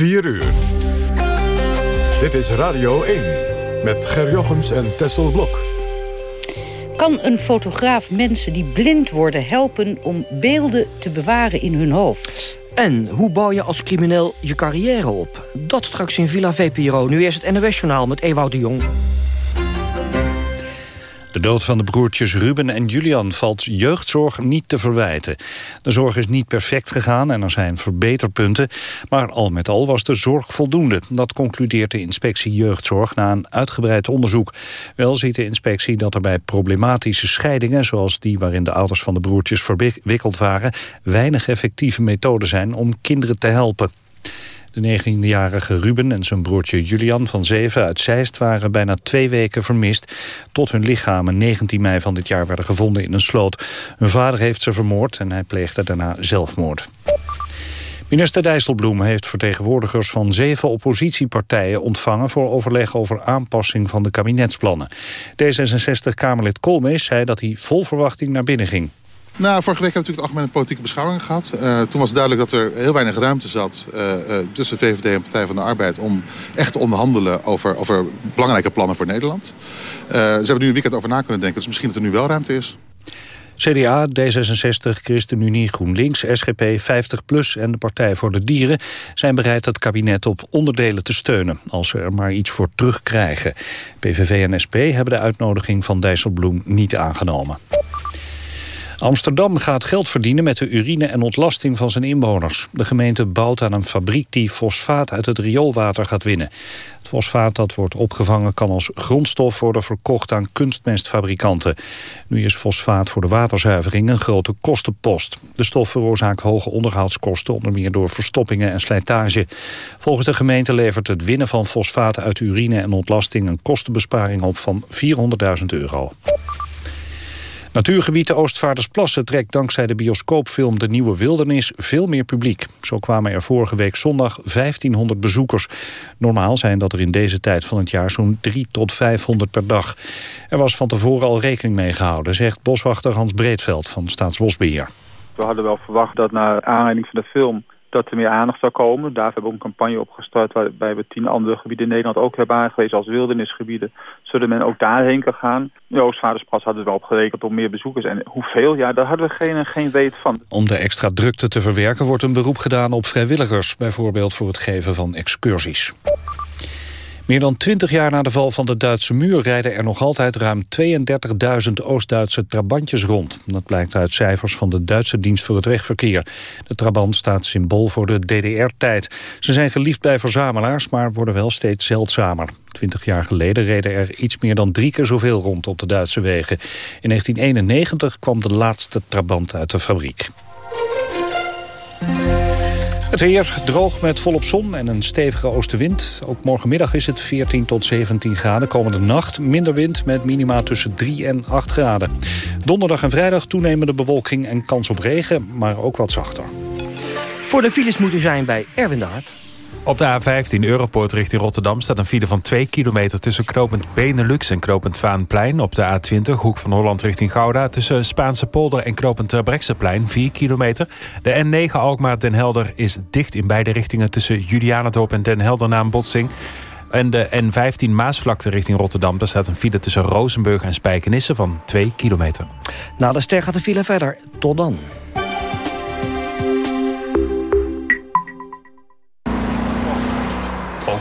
4 uur. Dit is Radio 1 met Ger Jochems en Tessel Blok. Kan een fotograaf mensen die blind worden helpen om beelden te bewaren in hun hoofd? En hoe bouw je als crimineel je carrière op? Dat straks in Villa VPRO. Nu is het NOS-journaal met Ewout de Jong. De dood van de broertjes Ruben en Julian valt jeugdzorg niet te verwijten. De zorg is niet perfect gegaan en er zijn verbeterpunten... maar al met al was de zorg voldoende. Dat concludeert de inspectie jeugdzorg na een uitgebreid onderzoek. Wel ziet de inspectie dat er bij problematische scheidingen... zoals die waarin de ouders van de broertjes verwikkeld waren... weinig effectieve methoden zijn om kinderen te helpen. De 19-jarige Ruben en zijn broertje Julian van Zeven uit Zeist... waren bijna twee weken vermist... tot hun lichamen 19 mei van dit jaar werden gevonden in een sloot. Hun vader heeft ze vermoord en hij pleegde daarna zelfmoord. Minister Dijsselbloem heeft vertegenwoordigers van zeven oppositiepartijen ontvangen voor overleg over aanpassing van de kabinetsplannen. D66-Kamerlid Koolmees zei dat hij vol verwachting naar binnen ging. Nou, vorige week hebben we natuurlijk de algemene politieke beschouwing gehad. Uh, toen was duidelijk dat er heel weinig ruimte zat uh, uh, tussen VVD en Partij van de Arbeid... om echt te onderhandelen over, over belangrijke plannen voor Nederland. ze hebben nu een weekend over na kunnen denken, dus misschien dat er nu wel ruimte is. CDA, D66, ChristenUnie, GroenLinks, SGP, 50PLUS en de Partij voor de Dieren... zijn bereid het kabinet op onderdelen te steunen... als ze er maar iets voor terugkrijgen. PVV en SP hebben de uitnodiging van Dijsselbloem niet aangenomen. Amsterdam gaat geld verdienen met de urine en ontlasting van zijn inwoners. De gemeente bouwt aan een fabriek die fosfaat uit het rioolwater gaat winnen. Het fosfaat dat wordt opgevangen kan als grondstof worden verkocht aan kunstmestfabrikanten. Nu is fosfaat voor de waterzuivering een grote kostenpost. De stof veroorzaakt hoge onderhoudskosten, onder meer door verstoppingen en slijtage. Volgens de gemeente levert het winnen van fosfaat uit urine en ontlasting een kostenbesparing op van 400.000 euro. Natuurgebied de Oostvaardersplassen trekt dankzij de bioscoopfilm De Nieuwe Wildernis veel meer publiek. Zo kwamen er vorige week zondag 1500 bezoekers. Normaal zijn dat er in deze tijd van het jaar zo'n 3 tot 500 per dag. Er was van tevoren al rekening mee gehouden, zegt boswachter Hans Breedveld van Staatsbosbeheer. We hadden wel verwacht dat na aanleiding van de film dat er meer aandacht zou komen. Daar hebben we een campagne opgestart waarbij we tien andere gebieden in Nederland ook hebben aangewezen als wildernisgebieden. Zodat men ook daarheen kan gaan. De Oostvaarderspas hadden we wel opgerekend op meer bezoekers. En hoeveel? Ja, daar hadden we geen, geen weet van. Om de extra drukte te verwerken wordt een beroep gedaan op vrijwilligers. Bijvoorbeeld voor het geven van excursies. Meer dan twintig jaar na de val van de Duitse muur... rijden er nog altijd ruim 32.000 Oost-Duitse trabantjes rond. Dat blijkt uit cijfers van de Duitse dienst voor het wegverkeer. De trabant staat symbool voor de DDR-tijd. Ze zijn geliefd bij verzamelaars, maar worden wel steeds zeldzamer. Twintig jaar geleden reden er iets meer dan drie keer zoveel rond op de Duitse wegen. In 1991 kwam de laatste trabant uit de fabriek. Het weer droog met volop zon en een stevige oostenwind. Ook morgenmiddag is het 14 tot 17 graden. Komende nacht minder wind met minima tussen 3 en 8 graden. Donderdag en vrijdag toenemende bewolking en kans op regen, maar ook wat zachter. Voor de files moeten zijn bij Erwin. Op de A15 Europoort richting Rotterdam staat een file van 2 kilometer... tussen knopend Benelux en knopend Vaanplein. Op de A20 Hoek van Holland richting Gouda... tussen Spaanse polder en knopend Terbrechtseplein 4 kilometer. De N9 Alkmaar-Den Helder is dicht in beide richtingen... tussen Julianendorp en Den Helder na een botsing. En de N15 Maasvlakte richting Rotterdam... daar staat een file tussen Rozenburg en Spijkenisse van 2 kilometer. Na de ster gaat de file verder. Tot dan.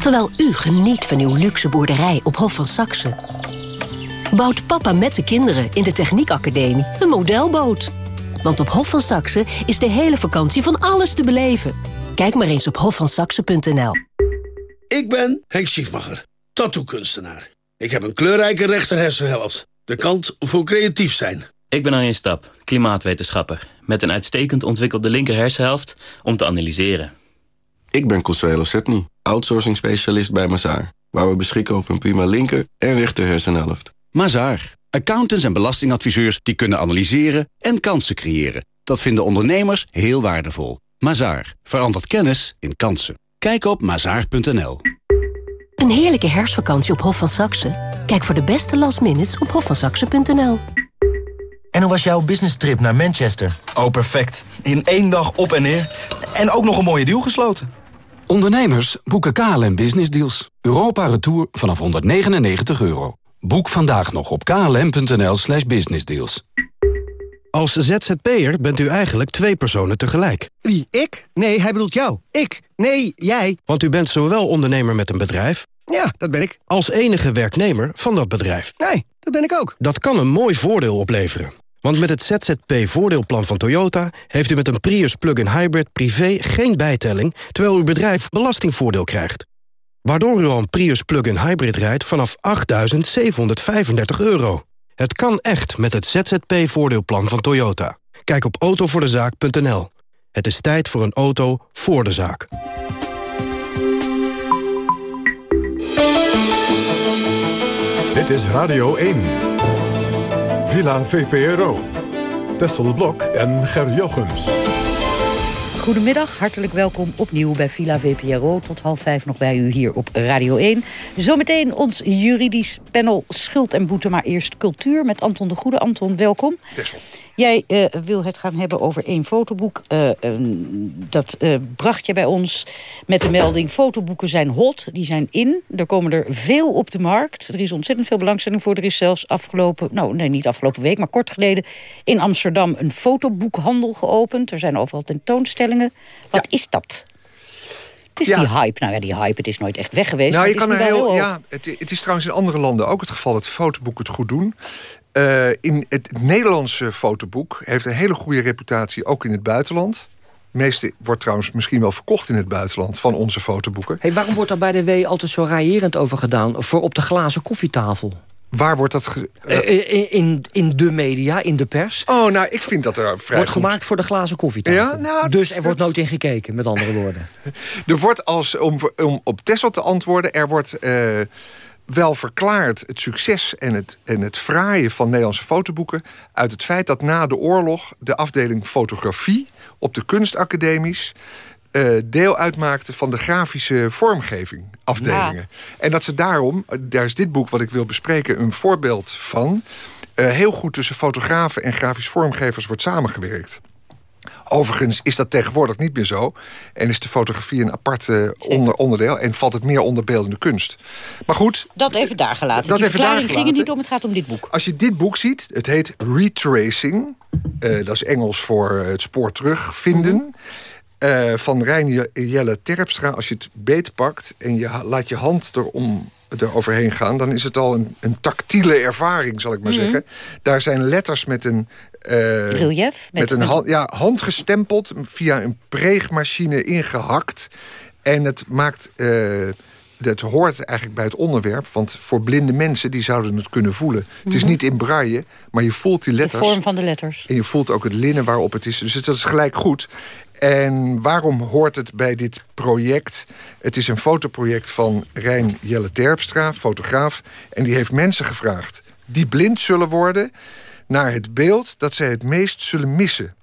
Terwijl u geniet van uw luxe boerderij op Hof van Saxe. Bouwt papa met de kinderen in de Techniekacademie een modelboot. Want op Hof van Saxe is de hele vakantie van alles te beleven. Kijk maar eens op hofvansaxe.nl. Ik ben Henk Schiefmacher, tattoo-kunstenaar. Ik heb een kleurrijke rechterhersenhelft. De kant voor creatief zijn. Ik ben Arjen Stap, klimaatwetenschapper. Met een uitstekend ontwikkelde linker hersenhelft om te analyseren. Ik ben Consuelo Setny, outsourcing specialist bij Mazaar. Waar we beschikken over een prima linker en rechter hersenhelft. Mazaar. Accountants en belastingadviseurs die kunnen analyseren en kansen creëren. Dat vinden ondernemers heel waardevol. Mazaar. Verandert kennis in kansen. Kijk op mazaar.nl. Een heerlijke herfstvakantie op Hof van Saxe? Kijk voor de beste last minutes op hofvansaxe.nl. En hoe was jouw business trip naar Manchester? Oh, perfect. In één dag op en neer. En ook nog een mooie deal gesloten. Ondernemers boeken KLM Business Deals. Europa Retour vanaf 199 euro. Boek vandaag nog op klm.nl slash businessdeals. Als ZZP'er bent u eigenlijk twee personen tegelijk. Wie, ik? Nee, hij bedoelt jou. Ik? Nee, jij. Want u bent zowel ondernemer met een bedrijf... Ja, dat ben ik. ...als enige werknemer van dat bedrijf. Nee, dat ben ik ook. Dat kan een mooi voordeel opleveren. Want met het ZZP-voordeelplan van Toyota... heeft u met een Prius plug-in hybrid privé geen bijtelling... terwijl uw bedrijf belastingvoordeel krijgt. Waardoor u al een Prius plug-in hybrid rijdt vanaf 8.735 euro. Het kan echt met het ZZP-voordeelplan van Toyota. Kijk op autovoordezaak.nl. Het is tijd voor een auto voor de zaak. Dit is Radio 1. Villa VPRO. Tessel Blok en Ger Jochems. Goedemiddag, hartelijk welkom opnieuw bij Villa VPRO. Tot half vijf nog bij u hier op Radio 1. Zometeen ons juridisch panel Schuld en Boete, maar eerst cultuur met Anton de Goede. Anton, welkom. Tessel. Jij uh, wil het gaan hebben over één fotoboek. Uh, uh, dat bracht je bij ons met de melding... fotoboeken zijn hot, die zijn in. Er komen er veel op de markt. Er is ontzettend veel belangstelling voor. Er is zelfs afgelopen, nou nee, niet afgelopen week... maar kort geleden in Amsterdam een fotoboekhandel geopend. Er zijn overal tentoonstellingen. Wat ja. is dat? Het is ja. die hype. Nou ja, die hype, het is nooit echt weg geweest. Nou, je kan er heel, heel ja, het, het, is trouwens in andere landen ook het geval dat fotoboeken het goed doen. Uh, in het Nederlandse fotoboek heeft een hele goede reputatie, ook in het buitenland. Het meeste wordt trouwens misschien wel verkocht in het buitenland van onze fotoboeken. Hey, waarom wordt daar bij de W altijd zo raaierend over gedaan voor op de glazen koffietafel? Waar wordt dat... Uh, in, in, in de media, in de pers. Oh, nou, ik vind dat er vrij Wordt goed. gemaakt voor de glazen koffietafel. Ja, nou, dus er dat... wordt nooit in gekeken, met andere woorden. er wordt als, om, om op Tessel te antwoorden, er wordt... Uh, wel verklaart het succes en het, en het fraaien van Nederlandse fotoboeken... uit het feit dat na de oorlog de afdeling fotografie op de kunstacademies... Uh, deel uitmaakte van de grafische vormgeving afdelingen. Ja. En dat ze daarom, daar is dit boek wat ik wil bespreken... een voorbeeld van, uh, heel goed tussen fotografen en grafisch vormgevers wordt samengewerkt. Overigens is dat tegenwoordig niet meer zo. En is de fotografie een apart onder, onderdeel. En valt het meer onder beeldende kunst. Maar goed. Dat even daar gelaten. Dat Die even daar ging het niet om, het gaat om dit boek. Als je dit boek ziet, het heet Retracing. Uh, dat is Engels voor het spoor terugvinden. Mm -hmm. Uh, van Rijn Jelle Terpstra. Als je het beetpakt en je laat je hand erom eroverheen gaan... dan is het al een, een tactiele ervaring, zal ik maar mm -hmm. zeggen. Daar zijn letters met een... Uh, Relief? Met, met een hand, ja, handgestempeld, via een preegmachine ingehakt. En het maakt... Uh, dat hoort eigenlijk bij het onderwerp. Want voor blinde mensen, die zouden het kunnen voelen. Mm -hmm. Het is niet in braille, maar je voelt die letters. De vorm van de letters. En je voelt ook het linnen waarop het is. Dus dat is gelijk goed. En waarom hoort het bij dit project? Het is een fotoproject van Rijn Jelle Terpstra, fotograaf. En die heeft mensen gevraagd die blind zullen worden... naar het beeld dat zij het meest zullen missen.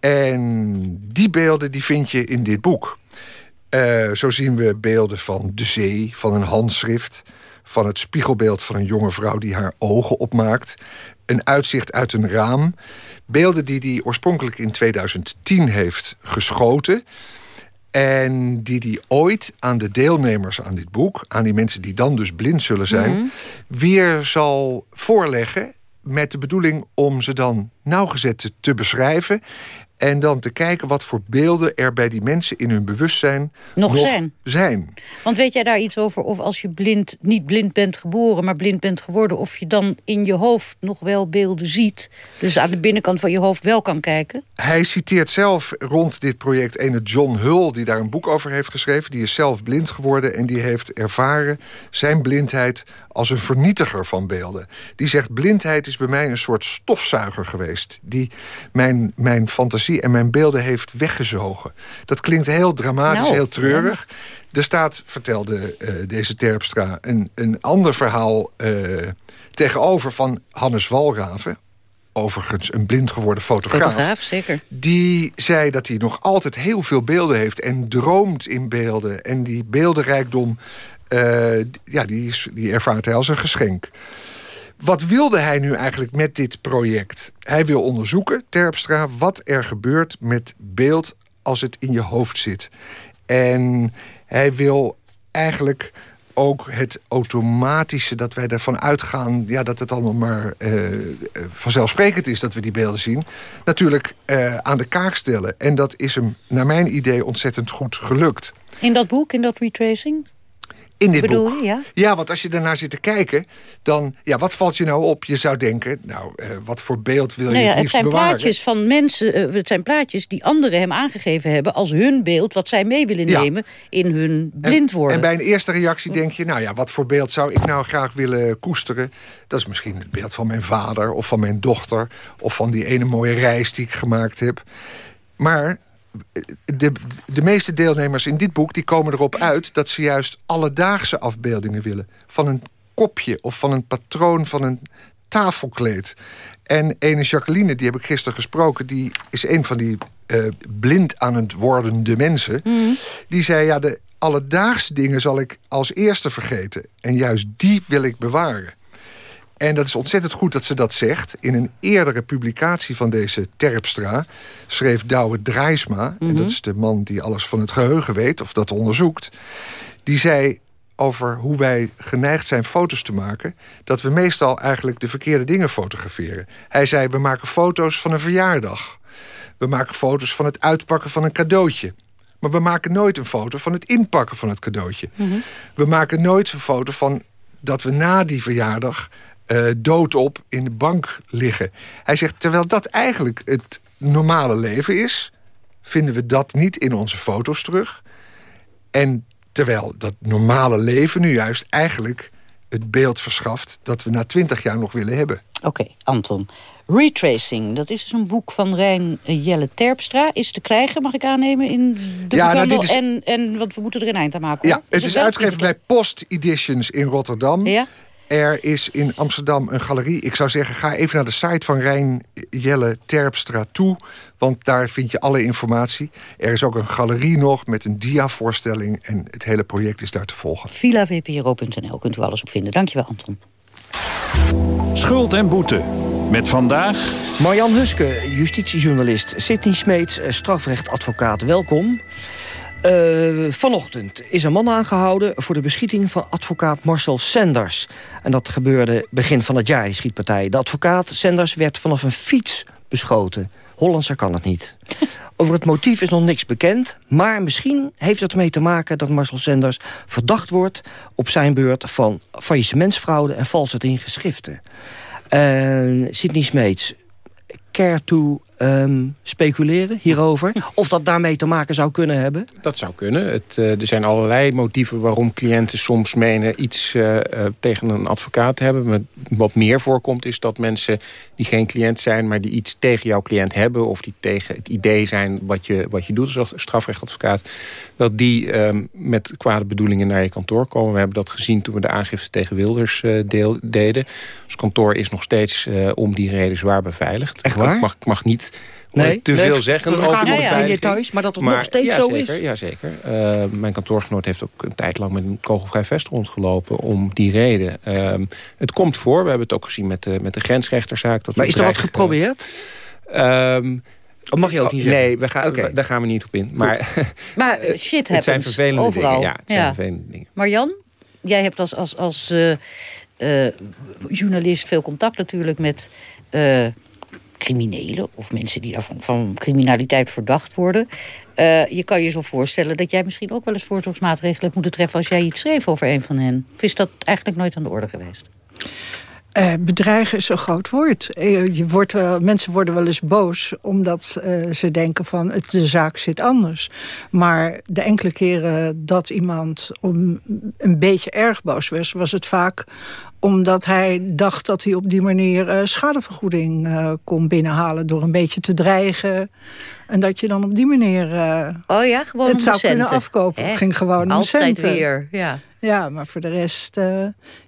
En die beelden die vind je in dit boek. Uh, zo zien we beelden van de zee, van een handschrift... van het spiegelbeeld van een jonge vrouw die haar ogen opmaakt... een uitzicht uit een raam... Beelden die hij oorspronkelijk in 2010 heeft geschoten. En die hij ooit aan de deelnemers aan dit boek... aan die mensen die dan dus blind zullen zijn... Mm -hmm. weer zal voorleggen met de bedoeling om ze dan nauwgezet te beschrijven... En dan te kijken wat voor beelden er bij die mensen in hun bewustzijn nog, nog zijn. zijn. Want weet jij daar iets over of als je blind, niet blind bent geboren... maar blind bent geworden, of je dan in je hoofd nog wel beelden ziet? Dus aan de binnenkant van je hoofd wel kan kijken? Hij citeert zelf rond dit project ene John Hull... die daar een boek over heeft geschreven. Die is zelf blind geworden en die heeft ervaren zijn blindheid als een vernietiger van beelden. Die zegt, blindheid is bij mij een soort stofzuiger geweest... die mijn, mijn fantasie en mijn beelden heeft weggezogen. Dat klinkt heel dramatisch, Nou, heel treurig. Er staat, vertelde eh, deze Terpstra, een, een ander verhaal eh, tegenover van Hannes Walraven. Overigens een blind geworden fotograaf. Fotograaf, zeker. Die zei dat hij nog altijd heel veel beelden heeft en droomt in beelden. En die beeldenrijkdom, eh, ja, die, is, die ervaart hij als een geschenk. Wat wilde hij nu eigenlijk met dit project? Hij wil onderzoeken, Terpstra, wat er gebeurt met beeld als het in je hoofd zit. En hij wil eigenlijk ook het automatische, dat wij ervan uitgaan... Ja, dat het allemaal maar eh, eh, vanzelfsprekend is dat we die beelden zien... natuurlijk eh, aan de kaak stellen. En dat is hem, naar mijn idee, ontzettend goed gelukt. In dat boek, in dat retracing? In dit Bedoel boek. je, ja? Ja, want als je daarnaar zit te kijken, dan... Ja, wat valt je nou op? Je zou denken, nou, eh, wat voor beeld wil je Nou ja, het zijn bewaren? plaatjes van mensen, eh, het zijn plaatjes die anderen hem aangegeven hebben als hun beeld, wat zij mee willen Ja. nemen in hun blind worden. En bij een eerste reactie denk je, nou ja, wat voor beeld zou ik nou graag willen koesteren? Dat is misschien het beeld van mijn vader of van mijn dochter... of van die ene mooie reis die ik gemaakt heb. Maar de, de meeste deelnemers in dit boek die komen erop uit... dat ze juist alledaagse afbeeldingen willen. Van een kopje of van een patroon van een tafelkleed. En ene Jacqueline, die heb ik gisteren gesproken... die is een van die eh, blind aan het wordende mensen. Die zei, ja, de alledaagse dingen zal ik als eerste vergeten. En juist die wil ik bewaren. En dat is ontzettend goed dat ze dat zegt. In een eerdere publicatie van deze Terpstra... schreef Douwe Drijsma... en dat is de man die alles van het geheugen weet... of dat onderzoekt... die zei over hoe wij geneigd zijn foto's te maken... dat we meestal eigenlijk de verkeerde dingen fotograferen. Hij zei, we maken foto's van een verjaardag. We maken foto's van het uitpakken van een cadeautje. Maar we maken nooit een foto van het inpakken van het cadeautje. We maken nooit een foto van dat we na die verjaardag eh, doodop in de bank liggen. Hij zegt, terwijl dat eigenlijk het normale leven is... vinden we dat niet in onze foto's terug. En terwijl dat normale leven nu juist eigenlijk het beeld verschaft... dat we na twintig jaar nog willen hebben. Oké, Anton. Retracing, dat is dus een boek van Rijn Jelle Terpstra. Is te krijgen, mag ik aannemen, in de Ja, nou, is- en, en, want we moeten er een eind aan maken. Ja, hoor. het is uitgegeven bij Post Editions in Rotterdam. Ja? Er is in Amsterdam een galerie. Ik zou zeggen, ga even naar de site van Rijn Jelle Terpstra toe. Want daar vind je alle informatie. Er is ook een galerie nog met een diavoorstelling. En het hele project is daar te volgen. VilaVPRO.nl kunt u alles op vinden. Dankjewel, Anton. Schuld en boete. Met vandaag... Marjan Huske, justitiejournalist. Sidney Smeets, strafrechtadvocaat. Welkom. Eh, vanochtend is een man aangehouden voor de beschieting van advocaat Marcel Senders. En dat gebeurde begin van het jaar, die schietpartij. De advocaat Senders werd vanaf een fiets beschoten. Hollandser kan het niet. Over het motief is nog niks bekend. Maar misschien heeft het ermee te maken dat Marcel Senders verdacht wordt... op zijn beurt van faillissementsfraude en valsheid in geschriften. Uh, Sidney Smeets, care to ehm, speculeren hierover? Of dat daarmee te maken zou kunnen hebben? Dat zou kunnen. Het, uh, er zijn allerlei motieven waarom cliënten soms menen iets uh, uh, tegen een advocaat te hebben. Maar wat meer voorkomt is dat mensen die geen cliënt zijn... maar die iets tegen jouw cliënt hebben... of die tegen het idee zijn wat je, wat je doet als strafrechtadvocaat... dat die um, met kwade bedoelingen naar je kantoor komen. We hebben dat gezien toen we de aangifte tegen Wilders deel, deden. Ons kantoor is nog steeds om die reden zwaar beveiligd. Echt waar? Ik mag, ik mag niet nee, te nee, veel zeggen we over de ja, in details, maar dat het maar, nog steeds ja, zo zeker, is. Ja, zeker. Uh, mijn kantoorgenoot heeft ook een tijd lang met een kogelvrij vest rondgelopen om die reden. Uh, het komt voor, we hebben het ook gezien met de, met de grensrechterzaak. Dat maar is er wat geprobeerd? Uh, of mag je ook niet zeggen? Nee, we gaan, okay. daar gaan we niet op in. Maar, maar shit het zijn vervelende overal. dingen. Ja, het zijn vervelende dingen. Marjan, jij hebt als, als, als uh, uh, journalist veel contact natuurlijk met uh, criminelen... of mensen die daarvan van criminaliteit verdacht worden. Uh, je kan je zo voorstellen dat jij misschien ook wel eens voorzorgsmaatregelen hebt moeten treffen... als jij iets schreef over een van hen. Of is dat eigenlijk nooit aan de orde geweest? Eh, bedreigen is een groot woord. Eh, je wordt wel, mensen worden wel eens boos omdat eh, ze denken van het, de zaak zit anders. Maar de enkele keren dat iemand om, een beetje erg boos was... was het vaak omdat hij dacht dat hij op die manier uh, schadevergoeding uh, kon binnenhalen... door een beetje te dreigen. En dat je dan op die manier uh, oh ja, gewoon het zou centen. kunnen afkopen. Het ging gewoon Altijd om centen. weer, ja. Ja, maar voor de rest...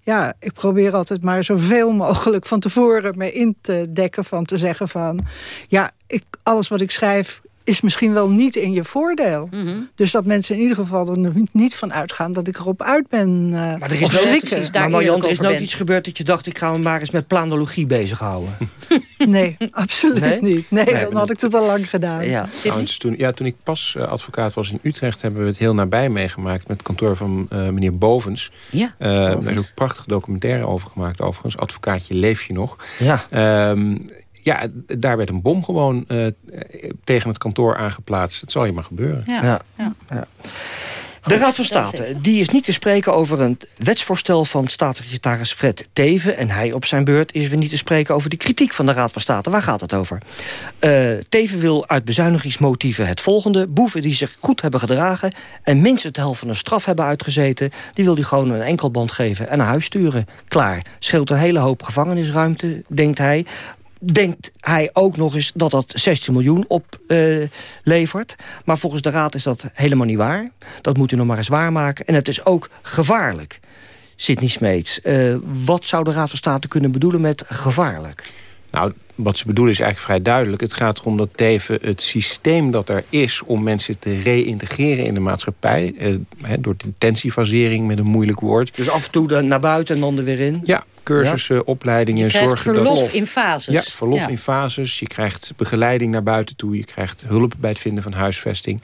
ja, ik probeer altijd maar zoveel mogelijk van tevoren me in te dekken... van te zeggen van... ja, ik, alles wat ik schrijf is misschien wel niet in je voordeel. Mhm. Dus dat mensen in ieder geval er niet van uitgaan... dat ik erop uit ben uh, Maar er is, wel, maar Marjan, er is nooit iets gebeurd dat je dacht... ik ga me maar eens met planologie bezighouden. nee, absoluut Nee? niet. Nee, Nee, dan maar had ik het al lang gedaan. Ja. Trouwens, toen, ja, toen ik pas eh, advocaat was in Utrecht... hebben we het heel nabij meegemaakt met het kantoor van eh, meneer Bovens. Ja, Eh, daar Bovens. is ook een prachtige documentaire over gemaakt overigens. Advocaatje, leef je nog? Ja. Ehm, ja, daar werd een bom gewoon eh, tegen het kantoor aangeplaatst. Het zal je maar gebeuren. Ja. Ja. De Raad van State die is niet te spreken over een wetsvoorstel van staatssecretaris Fred Teven. En hij op zijn beurt is weer niet te spreken over de kritiek van de Raad van State. Waar gaat het over? Eh, Teven wil uit bezuinigingsmotieven het volgende. Boeven die zich goed hebben gedragen en minstens de helft van een straf hebben uitgezeten... die wil hij gewoon een enkelband geven en naar huis sturen. Klaar. Scheelt een hele hoop gevangenisruimte, denkt hij denkt hij ook nog eens dat dat 16 miljoen oplevert. maar volgens de Raad is dat helemaal niet waar. Dat moet u nog maar eens waarmaken. En het is ook gevaarlijk. Sidney Smeets, eh, wat zou de Raad van State kunnen bedoelen met gevaarlijk? Nou, wat ze bedoelen is eigenlijk vrij duidelijk. Het gaat erom dat Teven het systeem dat er is... om mensen te reïntegreren in de maatschappij... Eh, hè, door detentiefasering met een moeilijk woord. Dus af en toe de- naar buiten en dan er weer in? Ja, cursussen, opleidingen. Je krijgt zorgen verlof dat... in fases. Ja, verlof Ja. in fases. Je krijgt begeleiding naar buiten toe. Je krijgt hulp bij het vinden van huisvesting.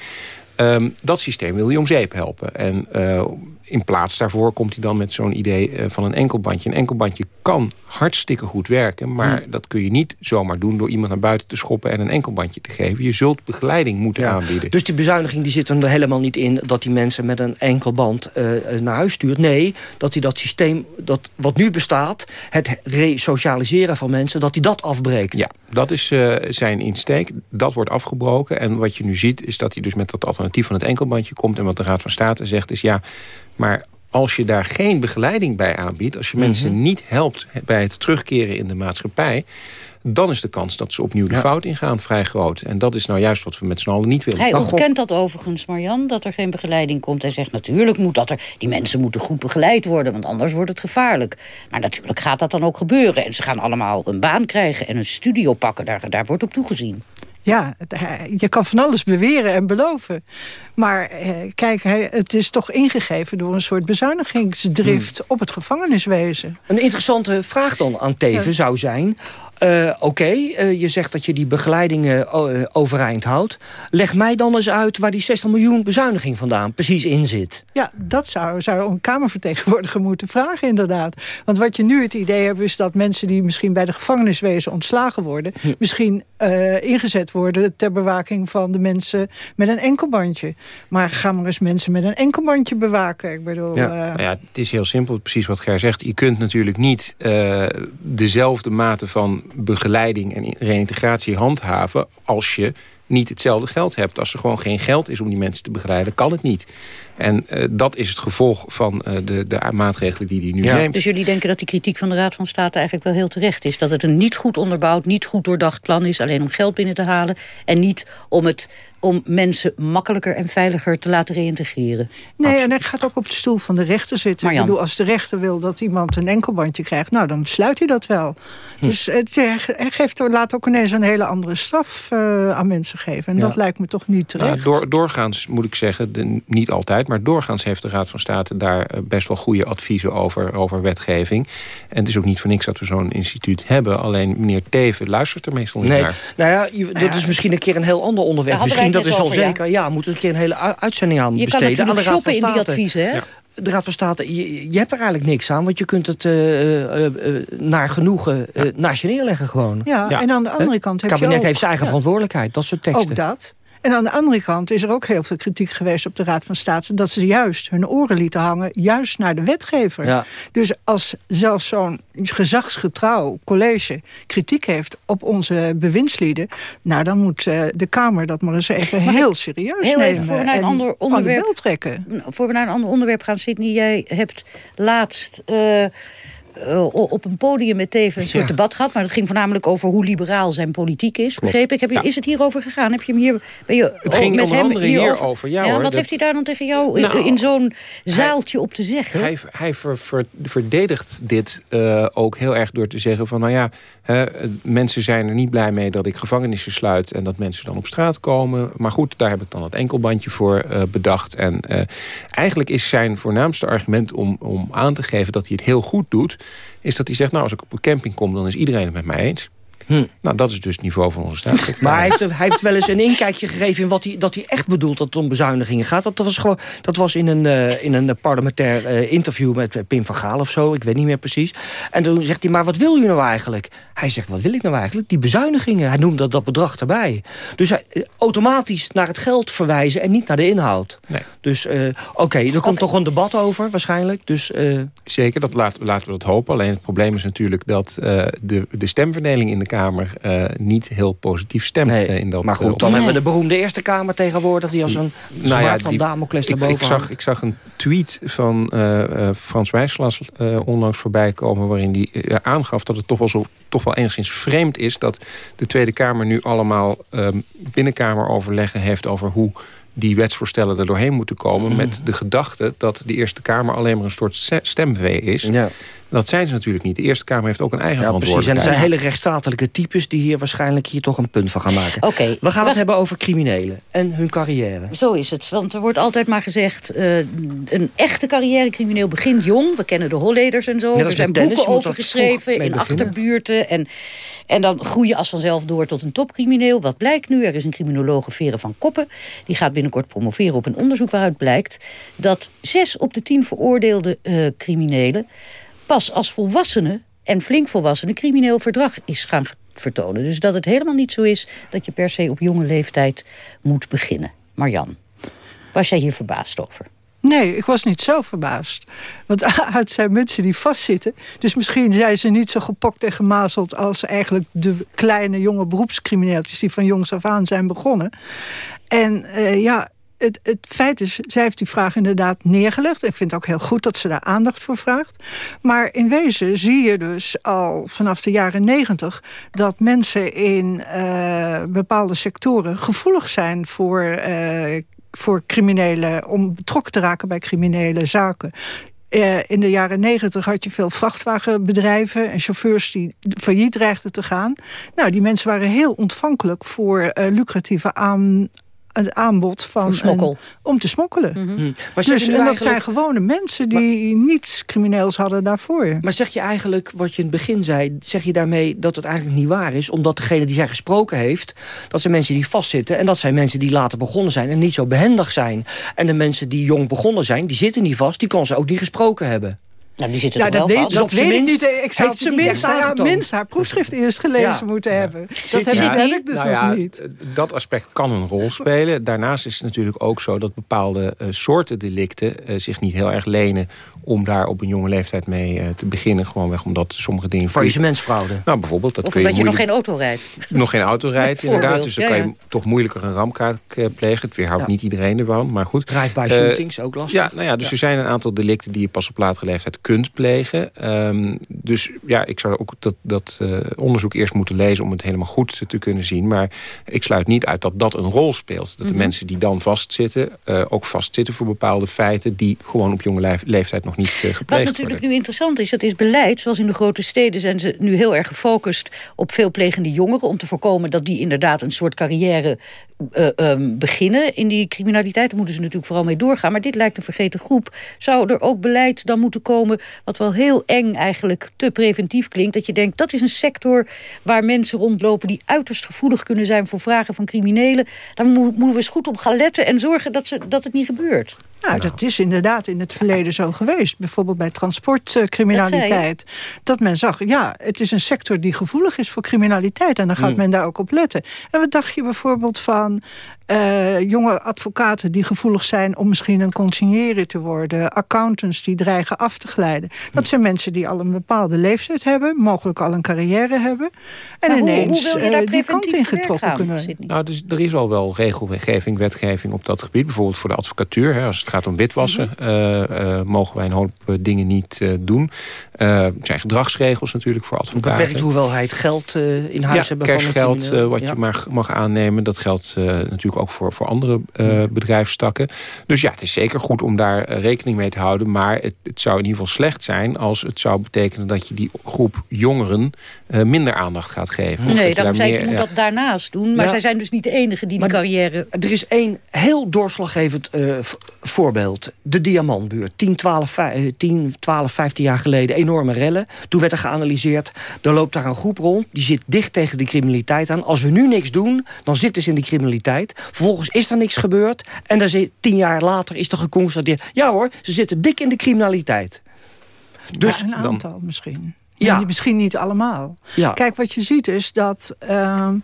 Ehm, dat systeem wil hij om zeep helpen. En eh, in plaats daarvoor komt hij dan met zo'n idee eh, van een enkelbandje. Een enkelbandje kan hartstikke goed werken... maar dat kun je niet zomaar doen door iemand naar buiten te schoppen... en een enkelbandje te geven. Je zult begeleiding moeten aanbieden. Dus die bezuiniging die zit er helemaal niet in... dat die mensen met een enkelband eh, naar huis stuurt. Nee, dat hij dat systeem dat wat nu bestaat... het resocialiseren van mensen, dat hij dat afbreekt. Ja, dat is eh, zijn insteek. Dat wordt afgebroken. En wat je nu ziet is dat hij dus met dat alternatief van het enkelbandje komt. En wat de Raad van State zegt is ja, maar als je daar geen begeleiding bij aanbiedt... als je mensen niet helpt bij het terugkeren in de maatschappij... dan is de kans dat ze opnieuw de fout ingaan vrij groot. En dat is nou juist wat we met z'n allen niet willen. Hij ontkent dat overigens, Marjan, dat er geen begeleiding komt. Hij zegt natuurlijk moet dat er... Die mensen moeten goed begeleid worden, want anders wordt het gevaarlijk. Maar natuurlijk gaat dat dan ook gebeuren. En ze gaan allemaal een baan krijgen en een studie oppakken. Daar, daar wordt op toegezien. Ja, je kan van alles beweren en beloven. Maar eh, kijk, het is toch ingegeven door een soort bezuinigingsdrift Hmm. op het gevangeniswezen. Een interessante vraag dan aan Teven Ja. zou zijn... eh, Oké, eh, je zegt dat je die begeleidingen eh, overeind houdt. Leg mij dan eens uit waar die 60 miljoen bezuiniging vandaan precies in zit. Ja, dat zou, zou een Kamervertegenwoordiger moeten vragen inderdaad. Want wat je nu het idee hebt is dat mensen die misschien bij de gevangeniswezen ontslagen worden... Hm. misschien eh, ingezet worden ter bewaking van de mensen met een enkelbandje. Maar ga maar eens mensen met een enkelbandje bewaken. Ik bedoel, Ja. eh, Nou ja, het is heel simpel, precies wat Ger zegt. Je kunt natuurlijk niet eh, dezelfde mate van begeleiding en reïntegratie handhaven... als je niet hetzelfde geld hebt. Als er gewoon geen geld is om die mensen te begeleiden, kan het niet. En eh, dat is het gevolg van eh, de, de maatregelen die hij nu neemt. Dus jullie denken dat die kritiek van de Raad van State eigenlijk wel heel terecht is? Dat het een niet goed onderbouwd, niet goed doordacht plan is... alleen om geld binnen te halen en niet om, het, om mensen makkelijker en veiliger te laten reïntegreren? Nee, en hij gaat ook op de stoel van de rechter zitten. Marjan. Ik bedoel, als de rechter wil dat iemand een enkelbandje krijgt... nou, dan sluit hij dat wel. Hm. Dus het, hij geeft, laat ook ineens een hele andere straf eh, aan mensen geven. En Ja. dat lijkt me toch niet Nou, terecht. door, doorgaans moet ik zeggen, de- niet altijd... maar doorgaans heeft de Raad van State daar eh, best wel goede adviezen over, over wetgeving. En het is ook niet voor niks dat we zo'n instituut hebben. Alleen meneer Teven luistert er meestal niet Nee, naar. nou ja, je- dat is misschien een keer een heel ander onderwerp. Hadden Misschien dat is al over, ja. zeker. Ja, moet een keer een hele uitzending aan Je kan besteden. aan de natuurlijk Raad van shoppen in die adviezen, hè? Ja. De Raad van State, je, je hebt er eigenlijk niks aan... want je kunt het eh, eh, eh, naar genoegen uh, naast je neerleggen gewoon. Ja, en aan de andere kant heb Het je kabinet ook- heeft zijn eigen ja. verantwoordelijkheid, dat soort teksten. Ook dat. En aan de andere kant is er ook heel veel kritiek geweest op de Raad van State... dat ze juist hun oren lieten hangen, juist naar de wetgever. Ja. Dus als zelfs zo'n gezagsgetrouw college kritiek heeft op onze bewindslieden... nou, dan moet uh, de Kamer dat maar eens even heel serieus heel nemen. even voor we naar een en ander onderwerp trekken. Voor we naar een ander onderwerp gaan, Sidney. Jij hebt laatst eh, eh, op een podium met Teven een soort Ja. debat gehad. Maar dat ging voornamelijk over hoe liberaal zijn politiek is. Klopt. Begreep ik? Heb je, Ja. Is het hierover gegaan? Heb je hem hier, ben je Het ging met hem andere hierover, ja, hoor, wat dat- heeft hij daar dan tegen jou in- Nou, in zo'n zaaltje op te zeggen? Hij, hij ver- ver- verdedigt dit eh, ook heel erg door te zeggen van... nou ja, hè, mensen zijn er niet blij mee dat ik gevangenissen sluit... en dat mensen dan op straat komen. Maar goed, daar heb ik dan het enkelbandje voor eh, bedacht. En eigenlijk is zijn voornaamste argument om, om aan te geven... dat hij het heel goed doet... is dat hij zegt, nou, als ik op een camping kom... dan is iedereen het met mij eens. Nou, dat is dus het niveau van onze staatssecretaris. Hm. Maar hij heeft, hij heeft wel eens een inkijkje gegeven in wat hij, dat hij echt bedoelt dat het om bezuinigingen gaat. Dat was, gewoon, dat was in een, eh, in een parlementair eh, interview met eh, Pim van Gaal of zo. Ik weet niet meer precies. En toen zegt hij, maar wat wil u nou eigenlijk? Hij zegt, wat wil ik nou eigenlijk? Die bezuinigingen. Hij noemde dat bedrag erbij. Dus hij, eh, automatisch naar het geld verwijzen en niet naar de inhoud. Nee. Dus eh, oké, er komt toch een debat over waarschijnlijk. Dus, eh, Zeker, dat laat, laten we dat hopen. Alleen het probleem is natuurlijk dat eh, de, de stemverdeling in de Kamer... eh, niet heel positief stemt. Nee, eh, in dat, maar eh, goed, dan opzicht. hebben we de beroemde Eerste Kamer tegenwoordig... die als een zwaard van die- Damocles ik, erboven ik, zag, ik zag een tweet van eh, eh, Frans Wijsglas eh, onlangs voorbij komen... waarin hij aangaf dat het toch wel, zo, toch wel enigszins vreemd is... dat de Tweede Kamer nu allemaal ehm binnenkameroverleggen heeft... over hoe die wetsvoorstellen er doorheen moeten komen... Mm. met de gedachte dat de Eerste Kamer alleen maar een soort stemvee is. Dat zijn ze natuurlijk niet. De Eerste Kamer heeft ook een eigen Ja, precies. En verantwoordelijkheid. zijn hele rechtsstatelijke types... die hier waarschijnlijk hier toch een punt van gaan maken. Oké, We gaan we- het hebben over criminelen en hun carrière. Zo is het, want er wordt altijd maar gezegd... eh, een echte carrièrecrimineel begint jong. We kennen de Holleders en zo. Ja, er zijn tennis, boeken over geschreven in beginnen. achterbuurten. En, en dan groei je als vanzelf door tot een topcrimineel. Wat blijkt nu? Er is een criminologe, Vere van Koppen. Die gaat binnenkort promoveren op een onderzoek waaruit blijkt... dat zes op de tien veroordeelde eh, criminelen... pas als volwassene en flink volwassene crimineel verdrag is gaan vertonen. Dus dat het helemaal niet zo is dat je per se op jonge leeftijd moet beginnen. Marjan, was jij hier verbaasd over? Nee, ik was niet zo verbaasd. Want het zijn mensen die vastzitten. Dus misschien zijn ze niet zo gepokt en gemazeld... als eigenlijk de kleine jonge beroepscrimineeltjes... die van jongs af aan zijn begonnen. En eh, ja, het, het feit is, zij heeft die vraag inderdaad neergelegd. Ik vind het ook heel goed dat ze daar aandacht voor vraagt. Maar in wezen zie je dus al vanaf de jaren negentig... dat mensen in eh, bepaalde sectoren gevoelig zijn voor... eh, voor criminelen, om betrokken te raken bij criminele zaken. Eh, in de jaren negentig had je veel vrachtwagenbedrijven en chauffeurs die failliet dreigden te gaan. Nou, die mensen waren heel ontvankelijk voor lucratieve aan, het aanbod van Voor smokkel. een- om te smokkelen. Maar zeg Dus, en dat eigenlijk- zijn gewone mensen die niets crimineels hadden daarvoor. Maar zeg je eigenlijk, wat je in het begin zei... zeg je daarmee dat het eigenlijk niet waar is? Omdat degene die zij gesproken heeft... dat zijn mensen die vastzitten... en dat zijn mensen die later begonnen zijn en niet zo behendig zijn. En de mensen die jong begonnen zijn, die zitten niet vast... die kon ze ook niet gesproken hebben. Nou, die zitten Ja, er dat, wel vast. dat zijn weet ik minst niet. Ik zou hij minst, ja, haar proefschrift eerst gelezen Ja. moeten hebben. Dat Zit heb, ik- heb ik dus Nou nog ja, niet. Dat aspect kan een rol spelen. Daarnaast is het natuurlijk ook zo dat bepaalde eh, soorten delicten... eh, zich niet heel erg lenen om daar op een jonge leeftijd mee eh, te beginnen. Gewoonweg omdat sommige dingen... Faillissementsfraude. Nou, bijvoorbeeld. Dat Of kun je nog geen auto rijdt. nog geen auto rijdt, inderdaad. Dus dan ja, kan ja. je toch moeilijker een ramkraak eh, plegen. Het weerhoudt Ja. niet iedereen ervan, maar goed. Drive-by Eh, shootings, ook lastig. Ja, nou ja, dus er zijn een aantal delicten die je pas op latere leeftijd kunt plegen. Ehm, dus ja, ik zou ook dat, dat eh, onderzoek eerst moeten lezen... om het helemaal goed te kunnen zien. Maar ik sluit niet uit dat dat een rol speelt. Dat de Mhm. mensen die dan vastzitten... eh, ook vastzitten voor bepaalde feiten... die gewoon op jonge leef- leeftijd nog niet eh, Wat gepleegd natuurlijk worden. nu interessant is, dat is beleid. Zoals in de grote steden zijn ze nu heel erg gefocust op veelplegende jongeren... om te voorkomen dat die inderdaad een soort carrière eh, ehm, beginnen in die criminaliteit. Daar moeten ze natuurlijk vooral mee doorgaan. Maar dit lijkt een vergeten groep. Zou er ook beleid dan moeten komen... wat wel heel eng eigenlijk te preventief klinkt. Dat je denkt, dat is een sector waar mensen rondlopen... die uiterst gevoelig kunnen zijn voor vragen van criminelen. Daar mo- moeten we eens goed op gaan letten en zorgen dat, ze, dat het niet gebeurt. Nou, dat is inderdaad in het verleden zo geweest. Bijvoorbeeld bij transportcriminaliteit. Dat, men zag, ja, het is een sector die gevoelig is voor criminaliteit. En dan gaat Hmm. men daar ook op letten. En wat dacht je bijvoorbeeld van eh, jonge advocaten die gevoelig zijn om misschien een consignere te worden. Accountants die dreigen af te glijden. Dat zijn mensen die al een bepaalde leeftijd hebben. Mogelijk al een carrière hebben. En Maar hoe- ineens hoe wil je daar eh, die kant ingetrokken gaan, kunnen? Nou, dus er is al wel regelgeving, wetgeving op dat gebied. Bijvoorbeeld voor de advocatuur. Hè, als het gaat om witwassen, Mhm. eh, eh, mogen wij een hoop dingen niet eh, doen. Eh, er zijn gedragsregels natuurlijk voor Een advocaten. beperkte hoeveelheid geld eh, in huis ja, hebben van een cashgeld wat Ja. je mag, mag aannemen. Dat geldt eh, natuurlijk ook voor, voor andere eh, bedrijfstakken. Dus ja, het is zeker goed om daar eh, rekening mee te houden. Maar het, het zou in ieder geval slecht zijn... als het zou betekenen dat je die groep jongeren eh, minder aandacht gaat geven. Of dat Nee, je daarom zei ik, je moet ja. dat daarnaast doen. Maar Ja. zij zijn dus niet de enige die die carrière... Er is één heel doorslaggevend eh, voorbeeld. De Diamantbuurt. 10 12, vij- eh, 10, 12, 15 jaar geleden. Enorme rellen. Toen werd er geanalyseerd. Er loopt daar een groep rond. Die zit dicht tegen de criminaliteit aan. Als we nu niks doen, dan zitten ze in de criminaliteit. Vervolgens is er niks gebeurd. En dan zit, tien jaar later is er geconstateerd... ja hoor, ze zitten dik in de criminaliteit. Dus Ja, een dan- aantal misschien. Ja. Ja. Misschien niet allemaal. Ja. Kijk, wat je ziet is dat ehm,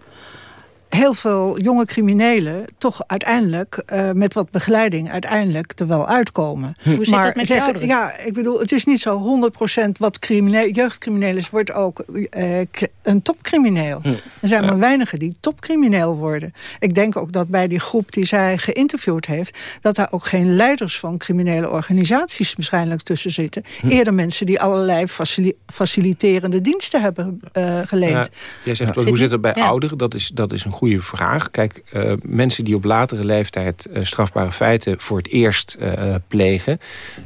heel veel jonge criminelen... toch uiteindelijk eh, met wat begeleiding uiteindelijk er wel uitkomen. Hoe zit dat met zeggen- ouderen? Ja, ik bedoel, het is niet zo 100% wat crimineel, jeugdcrimineel is... wordt ook eh, een topcrimineel. Hm. Er zijn maar weinigen die topcrimineel worden. Ik denk ook dat bij die groep die zij geïnterviewd heeft... dat daar ook geen leiders van criminele organisaties waarschijnlijk tussen zitten. Hm. Eerder mensen die allerlei facili- faciliterende diensten hebben eh, geleend. Ja, jij zegt, Ja. hoe zit het bij ouderen? Dat is, dat is een goede vraag. Kijk, eh, mensen die op latere leeftijd eh, strafbare feiten voor het eerst eh, plegen...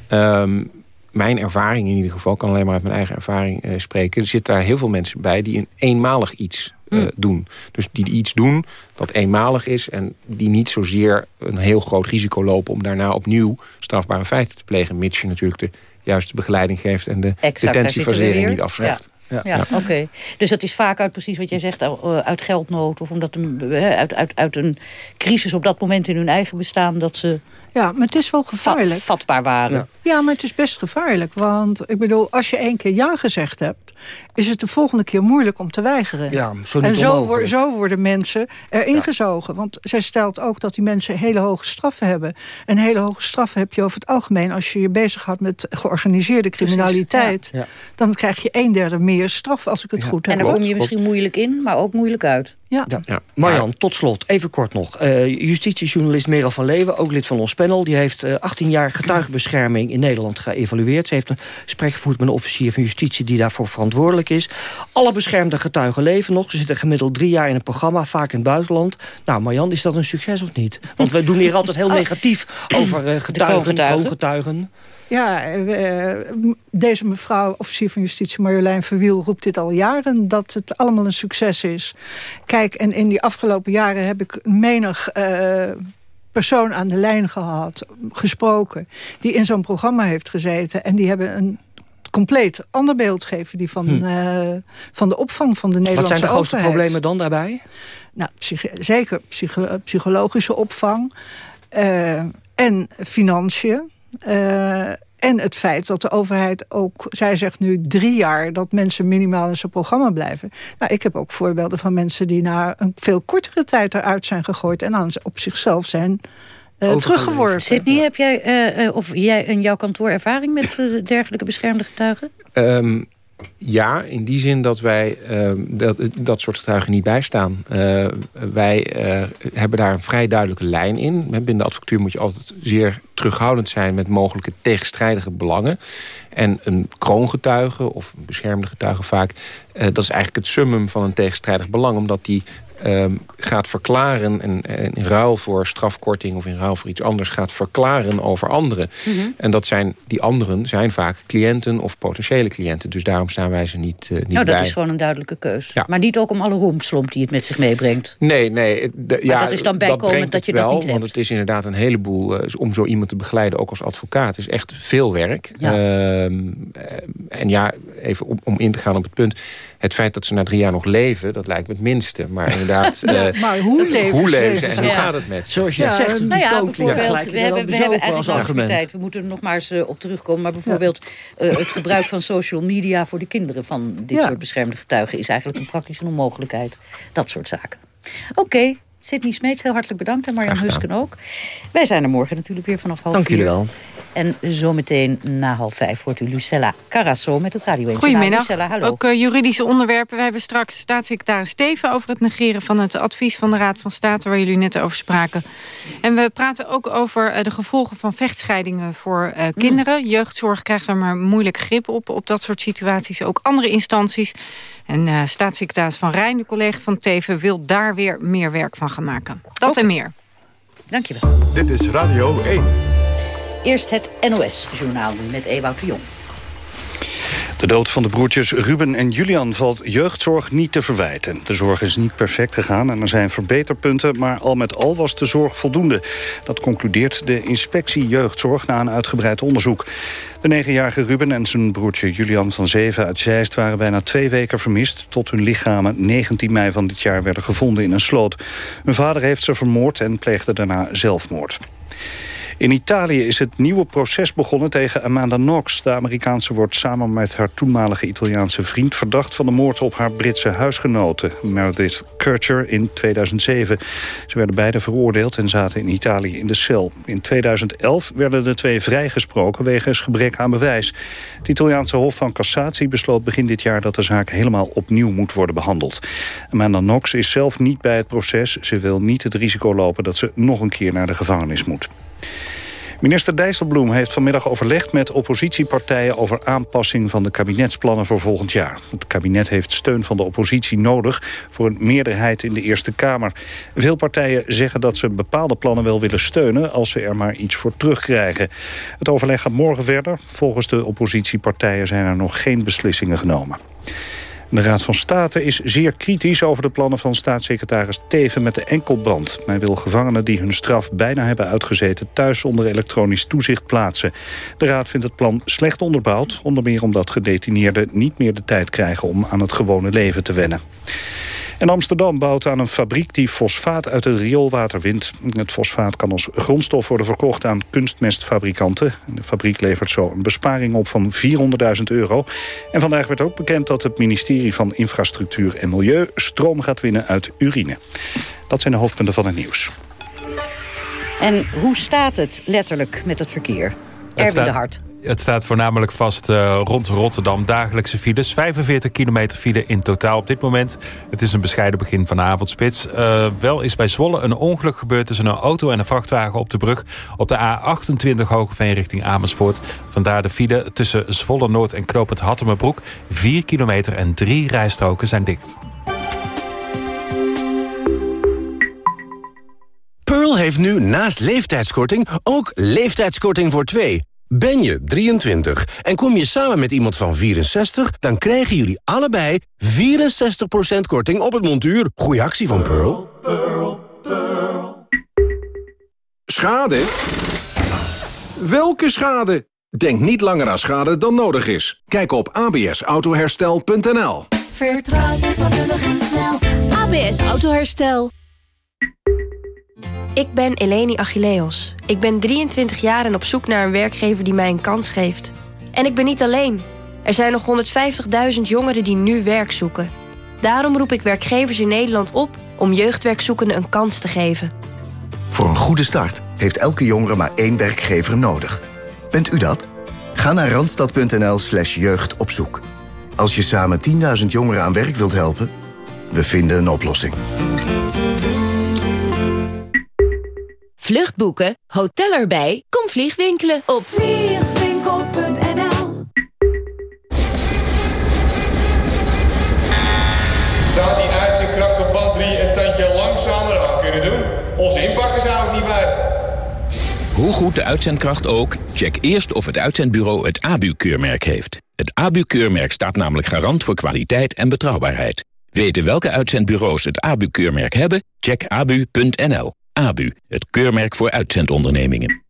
ehm, mijn ervaring in ieder geval, ik kan alleen maar uit mijn eigen ervaring spreken... er zitten daar heel veel mensen bij die een eenmalig iets Mm. doen. Dus die iets doen dat eenmalig is... en die niet zozeer een heel groot risico lopen... om daarna opnieuw strafbare feiten te plegen... mits je natuurlijk de juiste begeleiding geeft... en de detentiefasering niet afzegt. Ja, ja, oké. Dus dat is vaak uit precies wat jij zegt, uh, uit geldnood... of omdat een, uh, uit, uit, uit een crisis op dat moment in hun eigen bestaan... dat ze Ja, maar het is wel gevaarlijk. vatbaar waren. Ja, maar het is best gevaarlijk. Want ik bedoel, als je één keer ja gezegd hebt... is het de volgende keer moeilijk om te weigeren. Ja, zo niet en zo, onmogelijk. zo worden mensen erin gezogen. Want zij stelt ook dat die mensen hele hoge straffen hebben. En hele hoge straffen heb je over het algemeen... als je je bezighoudt met georganiseerde criminaliteit... ja. dan krijg je een derde meer straf, als ik het goed heb. En dan kom je misschien moeilijk in, maar ook moeilijk uit. Ja. Ja. Marjan, tot slot, even kort nog. Eh, justitiejournalist Merel van Leeuwen, ook lid van ons panel... die heeft eh, 18 jaar getuigenbescherming in Nederland geëvalueerd. Ze heeft een gesprek gevoerd met een officier van justitie... die daarvoor verantwoordelijk is. Alle beschermde getuigen leven nog. Ze zitten gemiddeld drie jaar in een programma, vaak in het buitenland. Nou, Marjan, is dat een succes of niet? Want we doen hier altijd heel negatief over eh, getuigen, kroongetuigen. Ja, eh, deze mevrouw, officier van justitie Marjolein Verwiel... roept dit al jaren, dat het allemaal een succes is. Kijk, en in die afgelopen jaren heb ik menig... eh, persoon aan de lijn gehad, gesproken... die in zo'n programma heeft gezeten. En die hebben een compleet ander beeld gegeven... die van, Hm. eh, van de opvang van de Wat Nederlandse zijn de grootste overheid. problemen dan daarbij? Nou, zeker psycho- psychologische opvang eh, en financiën. eh, en het feit dat de overheid ook, zij zegt nu drie jaar... dat mensen minimaal in zo'n programma blijven. Nou, ik heb ook voorbeelden van mensen die na een veel kortere tijd eruit zijn gegooid... en aan, op zichzelf zijn eh, teruggeworpen. Sidney, heb jij, eh, eh, of jij in jouw kantoor ervaring met dergelijke beschermde getuigen? Ehm, ja, in die zin dat wij ehm, dat, dat soort getuigen niet bijstaan. Eh, wij eh, hebben daar een vrij duidelijke lijn in. Binnen de advocatuur moet je altijd zeer terughoudend zijn... met mogelijke tegenstrijdige belangen. En een kroongetuige, of een beschermde getuige vaak... eh, dat is eigenlijk het summum van een tegenstrijdig belang... omdat die ehm, gaat verklaren en, en in ruil voor strafkorting... of in ruil voor iets anders gaat verklaren over anderen. Mhm. En dat zijn, die anderen zijn vaak cliënten of potentiële cliënten. Dus daarom staan wij ze niet, eh, niet nou, dat bij. is gewoon een duidelijke keus. Ja. Maar niet ook om alle roemslomp die het met zich meebrengt. Nee, nee. de- ja, dat is dan bijkomend dat je dat niet Want hebt. het is inderdaad een heleboel... eh, om zo iemand te begeleiden, ook als advocaat... is echt veel werk. Ja. Ehm, eh, en ja, even om, om in te gaan op het punt... het feit dat ze na drie jaar nog leven, dat lijkt me het minste. Maar inderdaad... Ja, eh, maar hoe leven hoe ze? leven ze en hoe gaat het met ze? Zoals je zegt, die nou ja, bijvoorbeeld, we hebben, we hebben eigenlijk argument. tijd. We moeten er nog maar eens eh, op terugkomen. Maar bijvoorbeeld eh, het gebruik van social media voor de kinderen van dit Ja. soort beschermde getuigen is eigenlijk een praktische onmogelijkheid. Dat soort zaken. Oké, Sidney Smeets, heel hartelijk bedankt. En Marjan Husken ook. Wij zijn er morgen natuurlijk weer vanaf half Dank vier. jullie wel. En zometeen na half vijf hoort u Lucella Carasso met het Radio 1 Goedemiddag. Lucella, hallo. Ook eh, juridische onderwerpen. We hebben straks staatssecretaris Steven over het negeren van het advies van de Raad van State waar jullie net over spraken. En we praten ook over eh, de gevolgen van vechtscheidingen voor eh, kinderen. Jeugdzorg krijgt daar maar moeilijk grip op, op dat soort situaties. Ook andere instanties. En eh, staatssecretaris Van Rijn, de collega van Teven, wil daar weer meer werk van gaan maken. Dat en meer. Dankjewel. Dit is Radio 1. Eerst het NOS-journaal met Ewout de Jong. De dood van de broertjes Ruben en Julian valt jeugdzorg niet te verwijten. De zorg is niet perfect gegaan en er zijn verbeterpunten... maar al met al was de zorg voldoende. Dat concludeert de inspectie jeugdzorg na een uitgebreid onderzoek. De negenjarige Ruben en zijn broertje Julian van Zeven uit Zeist... waren bijna twee weken vermist... tot hun lichamen 19 mei van dit jaar werden gevonden in een sloot. Hun vader heeft ze vermoord en pleegde daarna zelfmoord. In Italië is het nieuwe proces begonnen tegen Amanda Knox. De Amerikaanse wordt samen met haar toenmalige Italiaanse vriend... verdacht van de moord op haar Britse huisgenote, Meredith Kircher, in 2007. Ze werden beide veroordeeld en zaten in Italië in de cel. In 2011 werden de twee vrijgesproken wegens gebrek aan bewijs. Het Italiaanse Hof van Cassatie besloot begin dit jaar... dat de zaak helemaal opnieuw moet worden behandeld. Amanda Knox is zelf niet bij het proces. Ze wil niet het risico lopen dat ze nog een keer naar de gevangenis moet. Minister Dijsselbloem heeft vanmiddag overlegd met oppositiepartijen over aanpassing van de kabinetsplannen voor volgend jaar. Het kabinet heeft steun van de oppositie nodig voor een meerderheid in de Eerste Kamer. Veel partijen zeggen dat ze bepaalde plannen wel willen steunen als ze er maar iets voor terugkrijgen. Het overleg gaat morgen verder. Volgens de oppositiepartijen zijn er nog geen beslissingen genomen. De Raad van State is zeer kritisch over de plannen van staatssecretaris Teven met de enkelband. Hij wil gevangenen die hun straf bijna hebben uitgezeten thuis onder elektronisch toezicht plaatsen. De Raad vindt het plan slecht onderbouwd, onder meer omdat gedetineerden niet meer de tijd krijgen om aan het gewone leven te wennen. En Amsterdam bouwt aan een fabriek die fosfaat uit het rioolwater wint. Het fosfaat kan als grondstof worden verkocht aan kunstmestfabrikanten. De fabriek levert zo een besparing op van 400.000 euro. En vandaag werd ook bekend dat het ministerie van Infrastructuur en Milieu... stroom gaat winnen uit urine. Dat zijn de hoofdpunten van het nieuws. En hoe staat het letterlijk met het verkeer? Erwin de Hart. Het staat voornamelijk vast eh, rond Rotterdam. Dagelijkse files. 45 kilometer file in totaal op dit moment. Het is een bescheiden begin van de avondspits. Eh, wel is bij Zwolle een ongeluk gebeurd tussen een auto en een vrachtwagen op de brug. Op de A28 Hogeveen richting Amersfoort. Vandaar de file tussen Zwolle Noord en Knopend Hattemerbroek. 4 kilometer en drie rijstroken zijn dicht. Pearl heeft nu naast leeftijdskorting ook leeftijdskorting voor twee. Ben je 23 en kom je samen met iemand van 64... dan krijgen jullie allebei 64% korting op het montuur. Goeie actie van Pearl. Schade? Welke schade? Denk niet langer aan schade dan nodig is. Kijk op absautoherstel.nl Vertrouw je vakkundig en snel. ABS Autoherstel. Ik ben Eleni Achilleos. Ik ben 23 jaar en op zoek naar een werkgever die mij een kans geeft. En ik ben niet alleen. Er zijn nog 150.000 jongeren die nu werk zoeken. Daarom roep ik werkgevers in Nederland op om jeugdwerkzoekenden een kans te geven. Voor een goede start heeft elke jongere maar één werkgever nodig. Bent u dat? Ga naar randstad.nl slash jeugdopzoek. Als je samen 10.000 jongeren aan werk wilt helpen, we vinden een oplossing. Vluchtboeken, hotel erbij, kom vliegwinkelen op Vliegwinkel.nl Zou die uitzendkracht op band 3 een tandje langzamer aan kunnen doen? Onze inpakken zou het niet bij. Hoe goed de uitzendkracht ook, check eerst of het uitzendbureau het ABU-keurmerk heeft. Het ABU-keurmerk staat namelijk garant voor kwaliteit en betrouwbaarheid. Weten welke uitzendbureaus het ABU-keurmerk hebben? Check abu.nl. ABU, het keurmerk voor uitzendondernemingen.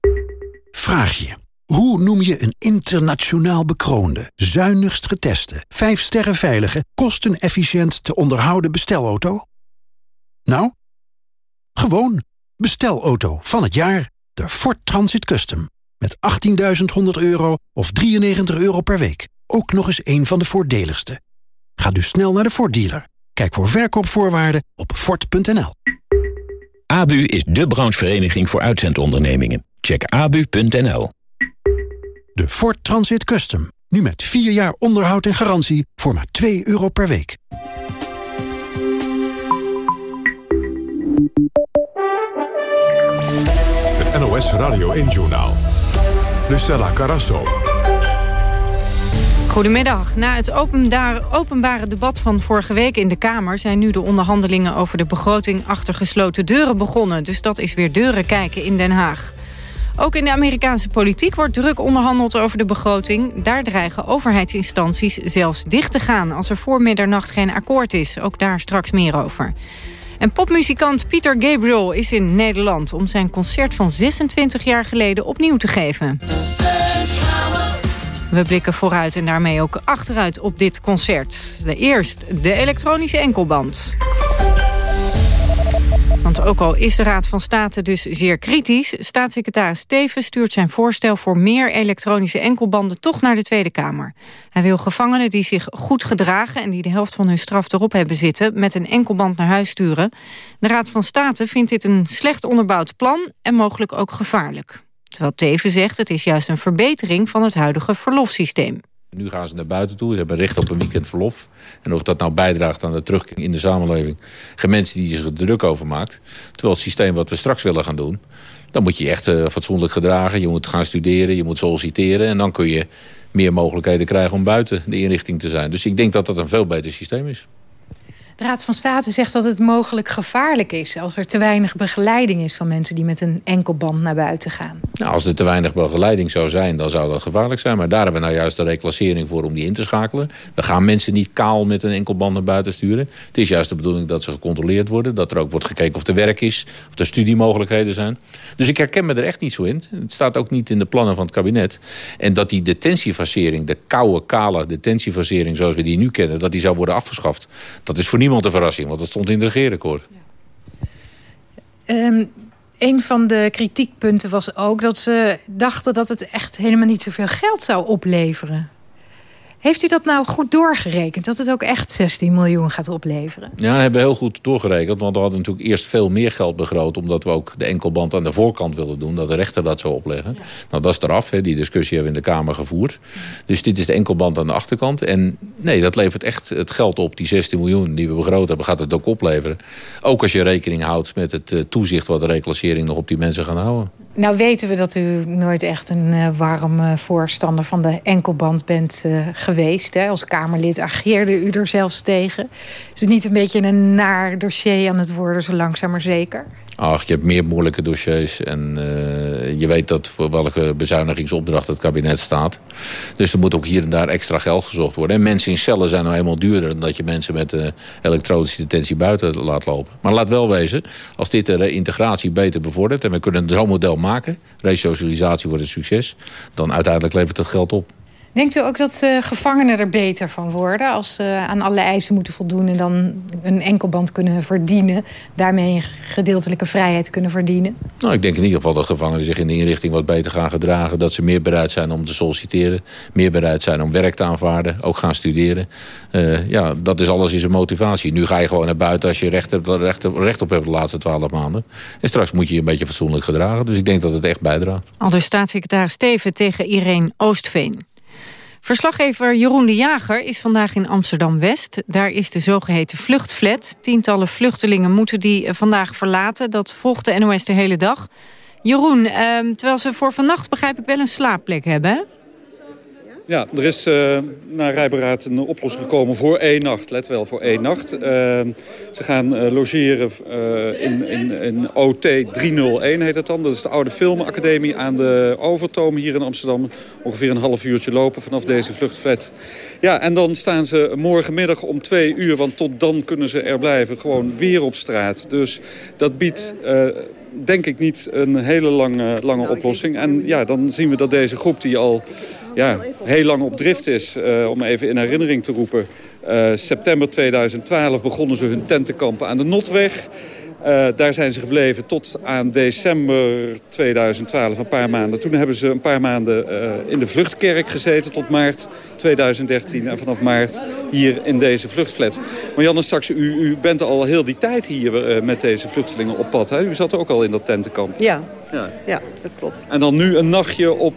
Vraag je. Hoe noem je een internationaal bekroonde, zuinigst geteste, 5 sterren veilige, kostenefficiënt te onderhouden bestelauto? Nou, gewoon bestelauto van het jaar. De Ford Transit Custom. Met 18.100 euro of 93 euro per week. Ook nog eens een van de voordeligste. Ga dus snel naar de Ford dealer. Kijk voor verkoopvoorwaarden op Ford.nl. ABU is de branchevereniging voor uitzendondernemingen. Check abu.nl. De Ford Transit Custom. Nu met 4 jaar onderhoud en garantie voor maar 2 euro per week. Het NOS Radio 1-journaal. Lucella Carasso. Goedemiddag. Na het openbare debat van vorige week in de Kamer... zijn nu de onderhandelingen over de begroting achter gesloten deuren begonnen. Dus dat is weer deuren kijken in Den Haag. Ook in de Amerikaanse politiek wordt druk onderhandeld over de begroting. Daar dreigen overheidsinstanties zelfs dicht te gaan... als er voor middernacht geen akkoord is. Ook daar straks meer over. En popmuzikant Peter Gabriel is in Nederland... om zijn concert van 26 jaar geleden opnieuw te geven. We blikken vooruit en daarmee ook achteruit op dit concert. De eerst de elektronische enkelband. Want ook al is de Raad van State dus zeer kritisch... staatssecretaris Steven stuurt zijn voorstel voor meer elektronische enkelbanden... toch naar de Tweede Kamer. Hij wil gevangenen die zich goed gedragen... en die de helft van hun straf erop hebben zitten... met een enkelband naar huis sturen. De Raad van State vindt dit een slecht onderbouwd plan... en mogelijk ook gevaarlijk. Terwijl Teven zegt het is juist een verbetering van het huidige verlofsysteem. Nu gaan ze naar buiten toe, ze hebben recht op een weekend verlof. En of dat nou bijdraagt aan de terugkeer in de samenleving... geen mensen die zich er druk over maakt. Terwijl het systeem wat we straks willen gaan doen... dan moet je echt uh, fatsoenlijk gedragen. Je moet gaan studeren, je moet solliciteren... en dan kun je meer mogelijkheden krijgen om buiten de inrichting te zijn. Dus ik denk dat dat een veel beter systeem is. Raad van State zegt dat het mogelijk gevaarlijk is... als er te weinig begeleiding is van mensen die met een enkelband naar buiten gaan. Nou, als er te weinig begeleiding zou zijn, dan zou dat gevaarlijk zijn. Maar daar hebben we nou juist de reclassering voor om die in te schakelen. We gaan mensen niet kaal met een enkelband naar buiten sturen. Het is juist de bedoeling dat ze gecontroleerd worden. Dat er ook wordt gekeken of er werk is, of er studiemogelijkheden zijn. Dus ik herken me er echt niet zo in. Het staat ook niet in de plannen van het kabinet. En dat die detentiefasering, de koude, kale detentiefasering zoals we die nu kennen... dat die zou worden afgeschaft. Dat is voor niemand een verrassing, want dat stond in het regeerakkoord. Um, een van de kritiekpunten was ook dat ze dachten dat het echt helemaal niet zoveel geld zou opleveren. Heeft u dat nou goed doorgerekend? Dat het ook echt 16 miljoen gaat opleveren? Ja, dat hebben we heel goed doorgerekend. Want we hadden natuurlijk eerst veel meer geld begroot... omdat we ook de enkelband aan de voorkant willen doen. Dat de rechter dat zou opleggen. Nou, dat is eraf. Hè. Die discussie hebben we in de Kamer gevoerd. Dus dit is de enkelband aan de achterkant. En nee, dat levert echt het geld op. Die 16 miljoen die we begroot hebben, gaat het ook opleveren. Ook als je rekening houdt met het eh, toezicht... wat de reclassering nog op die mensen gaan houden. Nou weten we dat u nooit echt een uh, warm uh, voorstander van de enkelband bent uh, geweest. Hè? Als Kamerlid ageerde u er zelfs tegen. Is het niet een beetje een naar dossier aan het worden, zo langzaam maar zeker? Ach, je hebt meer moeilijke dossiers. En uh, je weet dat voor welke bezuinigingsopdracht het kabinet staat. Dus er moet ook hier en daar extra geld gezocht worden. En mensen in cellen zijn nou eenmaal duurder... dan dat je mensen met uh, elektronische detentie buiten laat lopen. Maar laat wel wezen, als dit de integratie beter bevordert... en we kunnen zo'n model maken, resocialisatie wordt een succes... dan uiteindelijk levert het geld op. Denkt u ook dat uh, gevangenen er beter van worden... als ze uh, aan alle eisen moeten voldoen en dan een enkelband kunnen verdienen... daarmee een gedeeltelijke vrijheid kunnen verdienen? Nou, ik denk in ieder geval dat gevangenen zich in de inrichting wat beter gaan gedragen. Dat ze meer bereid zijn om te solliciteren. Meer bereid zijn om werk te aanvaarden. Ook gaan studeren. Uh, ja, dat is alles is een motivatie. Nu ga je gewoon naar buiten als je recht, hebt, recht, recht op hebt de laatste twaalf maanden. En straks moet je je een beetje fatsoenlijk gedragen. Dus ik denk dat het echt bijdraagt. Al dus staatssecretaris Steven tegen Irene Oostveen. Verslaggever Jeroen de Jager is vandaag in Amsterdam-West. Daar is de zogeheten vluchtflat. Tientallen vluchtelingen moeten die vandaag verlaten. Dat volgt de NOS de hele dag. Jeroen, eh, terwijl ze voor vannacht begrijp ik wel een slaapplek hebben, hè? Ja, er is uh, naar Rijberaad een oplossing gekomen voor één nacht. Let wel, voor één nacht. Uh, ze gaan uh, logeren in, in, OT 301 heet het dan. Dat is de oude filmacademie aan de Overtoom hier in Amsterdam. Ongeveer een half uurtje lopen vanaf deze vluchtvet. Ja, en dan staan ze morgenmiddag om twee uur, want tot dan kunnen ze er blijven. Gewoon weer op straat. Dus dat biedt denk ik niet een hele lange, lange oplossing. En ja, dan zien we dat deze groep die al ja, heel lang op drift is, uh, om even in herinnering te roepen. Uh, september 2012 begonnen ze hun tentenkampen aan de Notweg. Uh, daar zijn ze gebleven tot aan december 2012, een paar maanden. Toen hebben ze een paar maanden uh, in de vluchtkerk gezeten tot maart 2013. En vanaf maart hier in deze vluchtflat. Maar Janne, straks, u, u bent al heel die tijd hier uh, met deze vluchtelingen op pad. Hè? U zat ook al in dat tentenkamp. Ja, ja. ja dat klopt. En dan nu een nachtje op,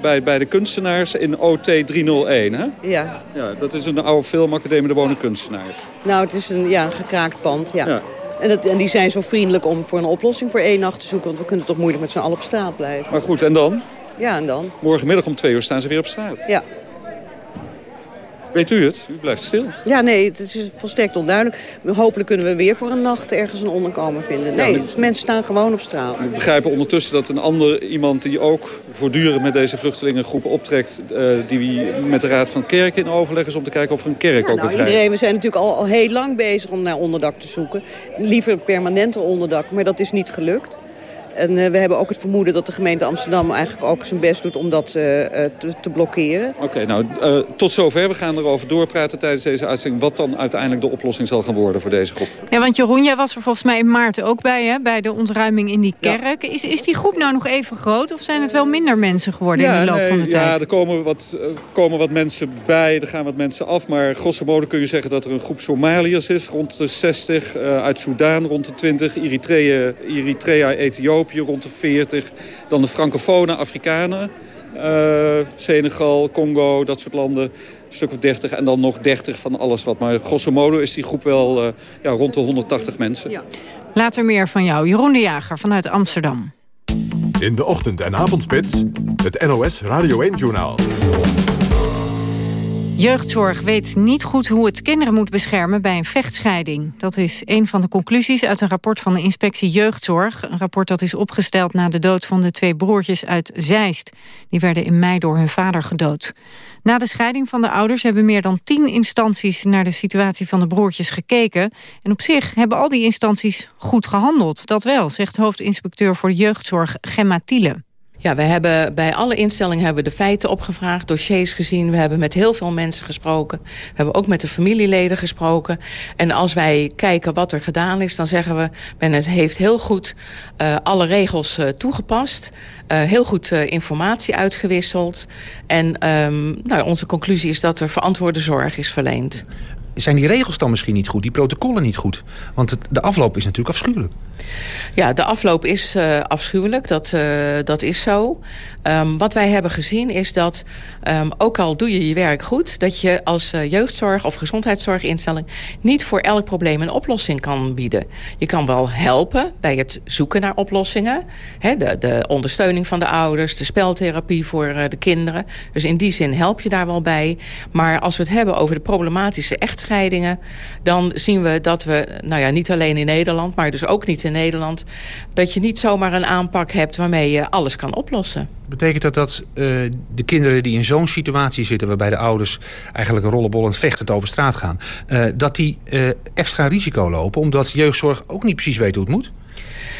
bij, bij de kunstenaars in OT 301, hè? Ja. ja. Dat is een oude filmacademie, daar wonen kunstenaars. Nou, het is een, ja, een gekraakt pand, ja. ja. En, dat, en die zijn zo vriendelijk om voor een oplossing voor één nacht te zoeken. Want we kunnen toch moeilijk met z'n allen op straat blijven. Maar goed, en dan? Ja, en dan? Morgenmiddag om twee uur staan ze weer op straat. Ja. Weet u het? U blijft stil. Ja, nee, het is volstrekt onduidelijk. Hopelijk kunnen we weer voor een nacht ergens een onderkomen vinden. Nee, ja, mensen staan gewoon op straat. Ik begrijp ondertussen dat een ander iemand die ook voortdurend met deze vluchtelingengroepen optrekt... Uh, die met de Raad van Kerk in overleg is om te kijken of er een kerk ja, ook nou. Iedereen, we zijn natuurlijk al, al heel lang bezig om naar onderdak te zoeken. Liever een permanente onderdak, maar dat is niet gelukt. En uh, we hebben ook het vermoeden dat de gemeente Amsterdam eigenlijk ook zijn best doet om dat uh, te, te, blokkeren. Oké, okay, nou uh, tot zover. We gaan erover doorpraten tijdens deze uitzending. Wat dan uiteindelijk de oplossing zal gaan worden voor deze groep. Ja, want Jeroen, jij was er volgens mij in maart ook bij, hè, bij de ontruiming in die kerk. Ja. Is, is die groep nou nog even groot of zijn het wel minder mensen geworden ja, in de loop nee, van de tijd? Ja, er komen wat, komen wat mensen bij, er gaan wat mensen af. Maar grosso modo kun je zeggen dat er een groep Somaliërs is, rond de 60. uit Soudaan rond de 20. Eritrea, Eritrea Ethiopië rond de 40. Dan de francofone Afrikanen. Uh, Senegal, Congo, dat soort landen. Een stuk of 30 en dan nog 30 van alles wat. Maar grosso modo is die groep wel uh, ja, rond de 180 mensen. Ja. Later meer van jou. Jeroen de Jager vanuit Amsterdam. In de ochtend- en avondspits, het NOS Radio 1-journaal. Jeugdzorg weet niet goed hoe het kinderen moet beschermen bij een vechtscheiding. Dat is een van de conclusies uit een rapport van de inspectie Jeugdzorg. Een rapport dat is opgesteld na de dood van de twee broertjes uit Zeist. Die werden in mei door hun vader gedood. Na de scheiding van de ouders hebben meer dan tien instanties... naar de situatie van de broertjes gekeken. En op zich hebben al die instanties goed gehandeld. Dat wel, zegt hoofdinspecteur voor jeugdzorg Gemma Thiele. Ja, we hebben bij alle instellingen hebben we de feiten opgevraagd, dossiers gezien. We hebben met heel veel mensen gesproken. We hebben ook met de familieleden gesproken. En als wij kijken wat er gedaan is, dan zeggen we... men het heeft heel goed uh, alle regels uh, toegepast. Uh, heel goed informatie uitgewisseld. En um, nou, onze conclusie is dat er verantwoorde zorg is verleend zijn die regels dan misschien niet goed, die protocollen niet goed? Want het, de afloop is natuurlijk afschuwelijk. Ja, de afloop is uh, afschuwelijk, dat, uh, dat is zo. Um, wat wij hebben gezien is dat, um, ook al doe je je werk goed... dat je als uh, jeugdzorg of gezondheidszorginstelling... niet voor elk probleem een oplossing kan bieden. Je kan wel helpen bij het zoeken naar oplossingen. De, de ondersteuning van de ouders, de speltherapie voor de kinderen. Dus in die zin help je daar wel bij. Maar als we het hebben over de problematische echtscheidingen... dan zien we dat we, nou ja, niet alleen in Nederland... maar dus ook niet in Nederland... dat je niet zomaar een aanpak hebt waarmee je alles kan oplossen. Betekent dat dat uh, de kinderen die in zo'n situatie zitten... waarbij de ouders eigenlijk rollenbollend vechtend over straat gaan... Uh, dat die uh, extra risico lopen omdat jeugdzorg ook niet precies weet hoe het moet?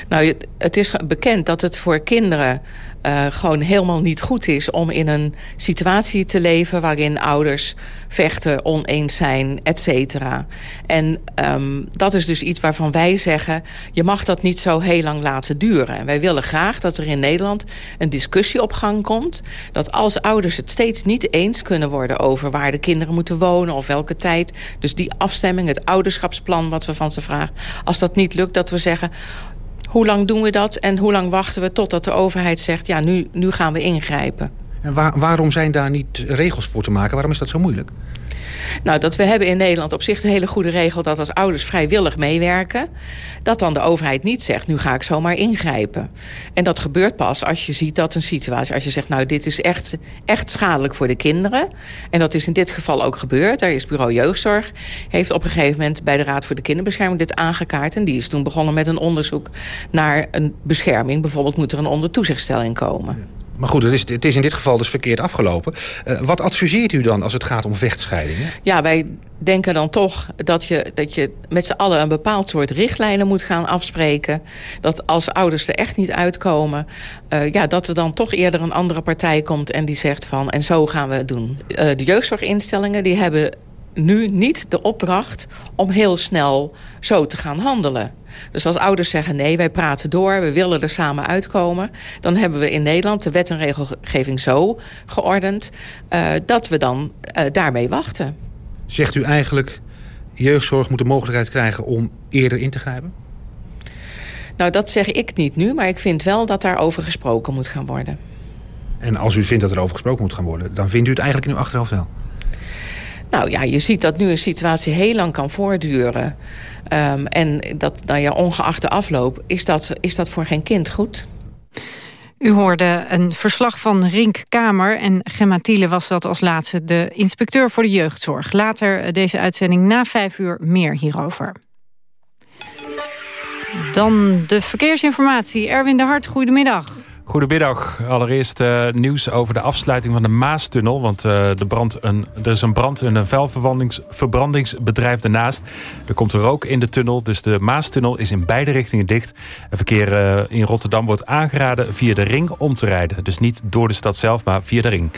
Nou, het is bekend dat het voor kinderen uh, gewoon helemaal niet goed is... om in een situatie te leven waarin ouders vechten, oneens zijn, et cetera. En um, dat is dus iets waarvan wij zeggen... je mag dat niet zo heel lang laten duren. En wij willen graag dat er in Nederland een discussie op gang komt... dat als ouders het steeds niet eens kunnen worden... over waar de kinderen moeten wonen of welke tijd... dus die afstemming, het ouderschapsplan wat we van ze vragen... als dat niet lukt, dat we zeggen hoe lang doen we dat en hoe lang wachten we totdat de overheid zegt... ja, nu, nu gaan we ingrijpen. En waar, waarom zijn daar niet regels voor te maken? Waarom is dat zo moeilijk? Nou, dat we hebben in Nederland op zich de hele goede regel... dat als ouders vrijwillig meewerken... dat dan de overheid niet zegt, nu ga ik zomaar ingrijpen. En dat gebeurt pas als je ziet dat een situatie... als je zegt, nou, dit is echt, echt schadelijk voor de kinderen. En dat is in dit geval ook gebeurd. Daar is bureau jeugdzorg... heeft op een gegeven moment bij de Raad voor de Kinderbescherming dit aangekaart. En die is toen begonnen met een onderzoek naar een bescherming. Bijvoorbeeld moet er een ondertoezichtstelling komen. Maar goed, het is, het is in dit geval dus verkeerd afgelopen. Uh, wat adviseert u dan als het gaat om vechtscheidingen? Ja, wij denken dan toch dat je, dat je met z'n allen een bepaald soort richtlijnen moet gaan afspreken. Dat als ouders er echt niet uitkomen, uh, ja, dat er dan toch eerder een andere partij komt en die zegt van en zo gaan we het doen. Uh, de jeugdzorginstellingen die hebben nu niet de opdracht om heel snel zo te gaan handelen. Dus als ouders zeggen nee, wij praten door, we willen er samen uitkomen... dan hebben we in Nederland de wet en regelgeving zo geordend... Uh, dat we dan uh, daarmee wachten. Zegt u eigenlijk, jeugdzorg moet de mogelijkheid krijgen om eerder in te grijpen? Nou, dat zeg ik niet nu, maar ik vind wel dat daarover gesproken moet gaan worden. En als u vindt dat er over gesproken moet gaan worden... dan vindt u het eigenlijk in uw achterhoofd wel? Nou ja, je ziet dat nu een situatie heel lang kan voortduren. Um, en dat, nou ja, ongeacht de afloop, is dat, is dat voor geen kind goed. U hoorde een verslag van Rink Kamer en Gemma Thiele was dat als laatste de inspecteur voor de jeugdzorg. Later deze uitzending na vijf uur meer hierover. Dan de verkeersinformatie. Erwin de Hart, goedemiddag. Goedemiddag. Allereerst uh, nieuws over de afsluiting van de Maastunnel. Want uh, de brand een, er is een brand in een vuilverbrandingsbedrijf ernaast. Er komt rook in de tunnel, dus de Maastunnel is in beide richtingen dicht. Het verkeer uh, in Rotterdam wordt aangeraden via de ring om te rijden. Dus niet door de stad zelf, maar via de ring.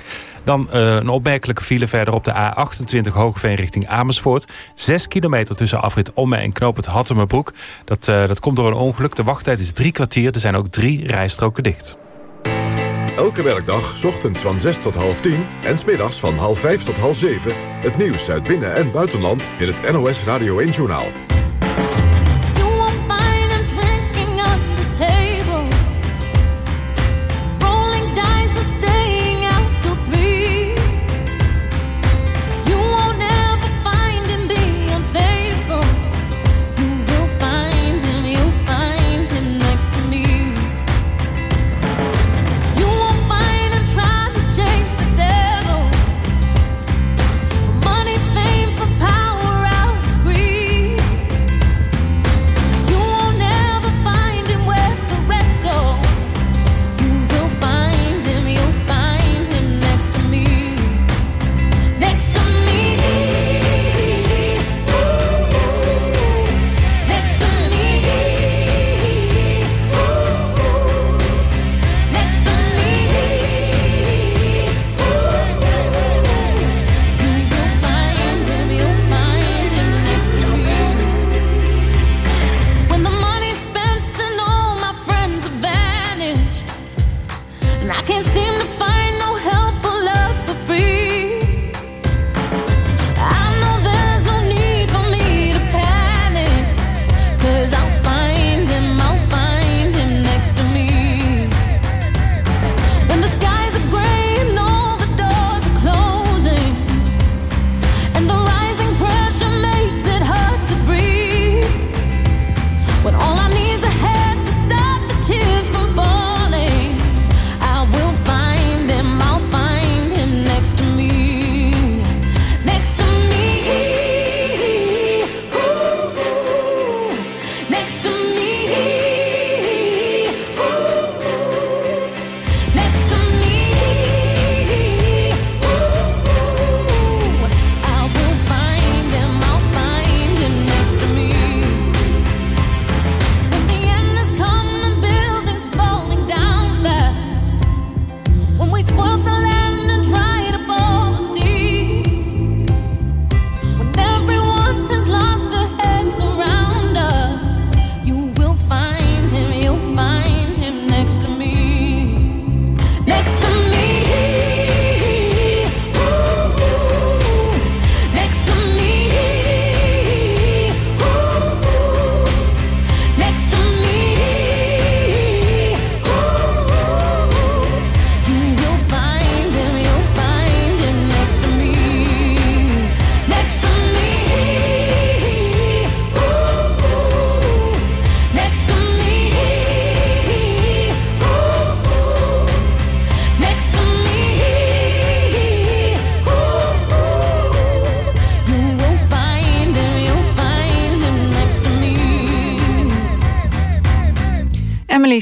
Dan uh, een opmerkelijke file verder op de A28 Hogeveen richting Amersfoort. Zes kilometer tussen afrit Omme en knoop het Hattemerbroek. Dat, uh, dat komt door een ongeluk. De wachttijd is drie kwartier. Er zijn ook drie rijstroken dicht. Elke werkdag, ochtends van 6 tot half 10 en smiddags van half 5 tot half 7... het nieuws uit binnen- en buitenland in het NOS Radio 1-journaal.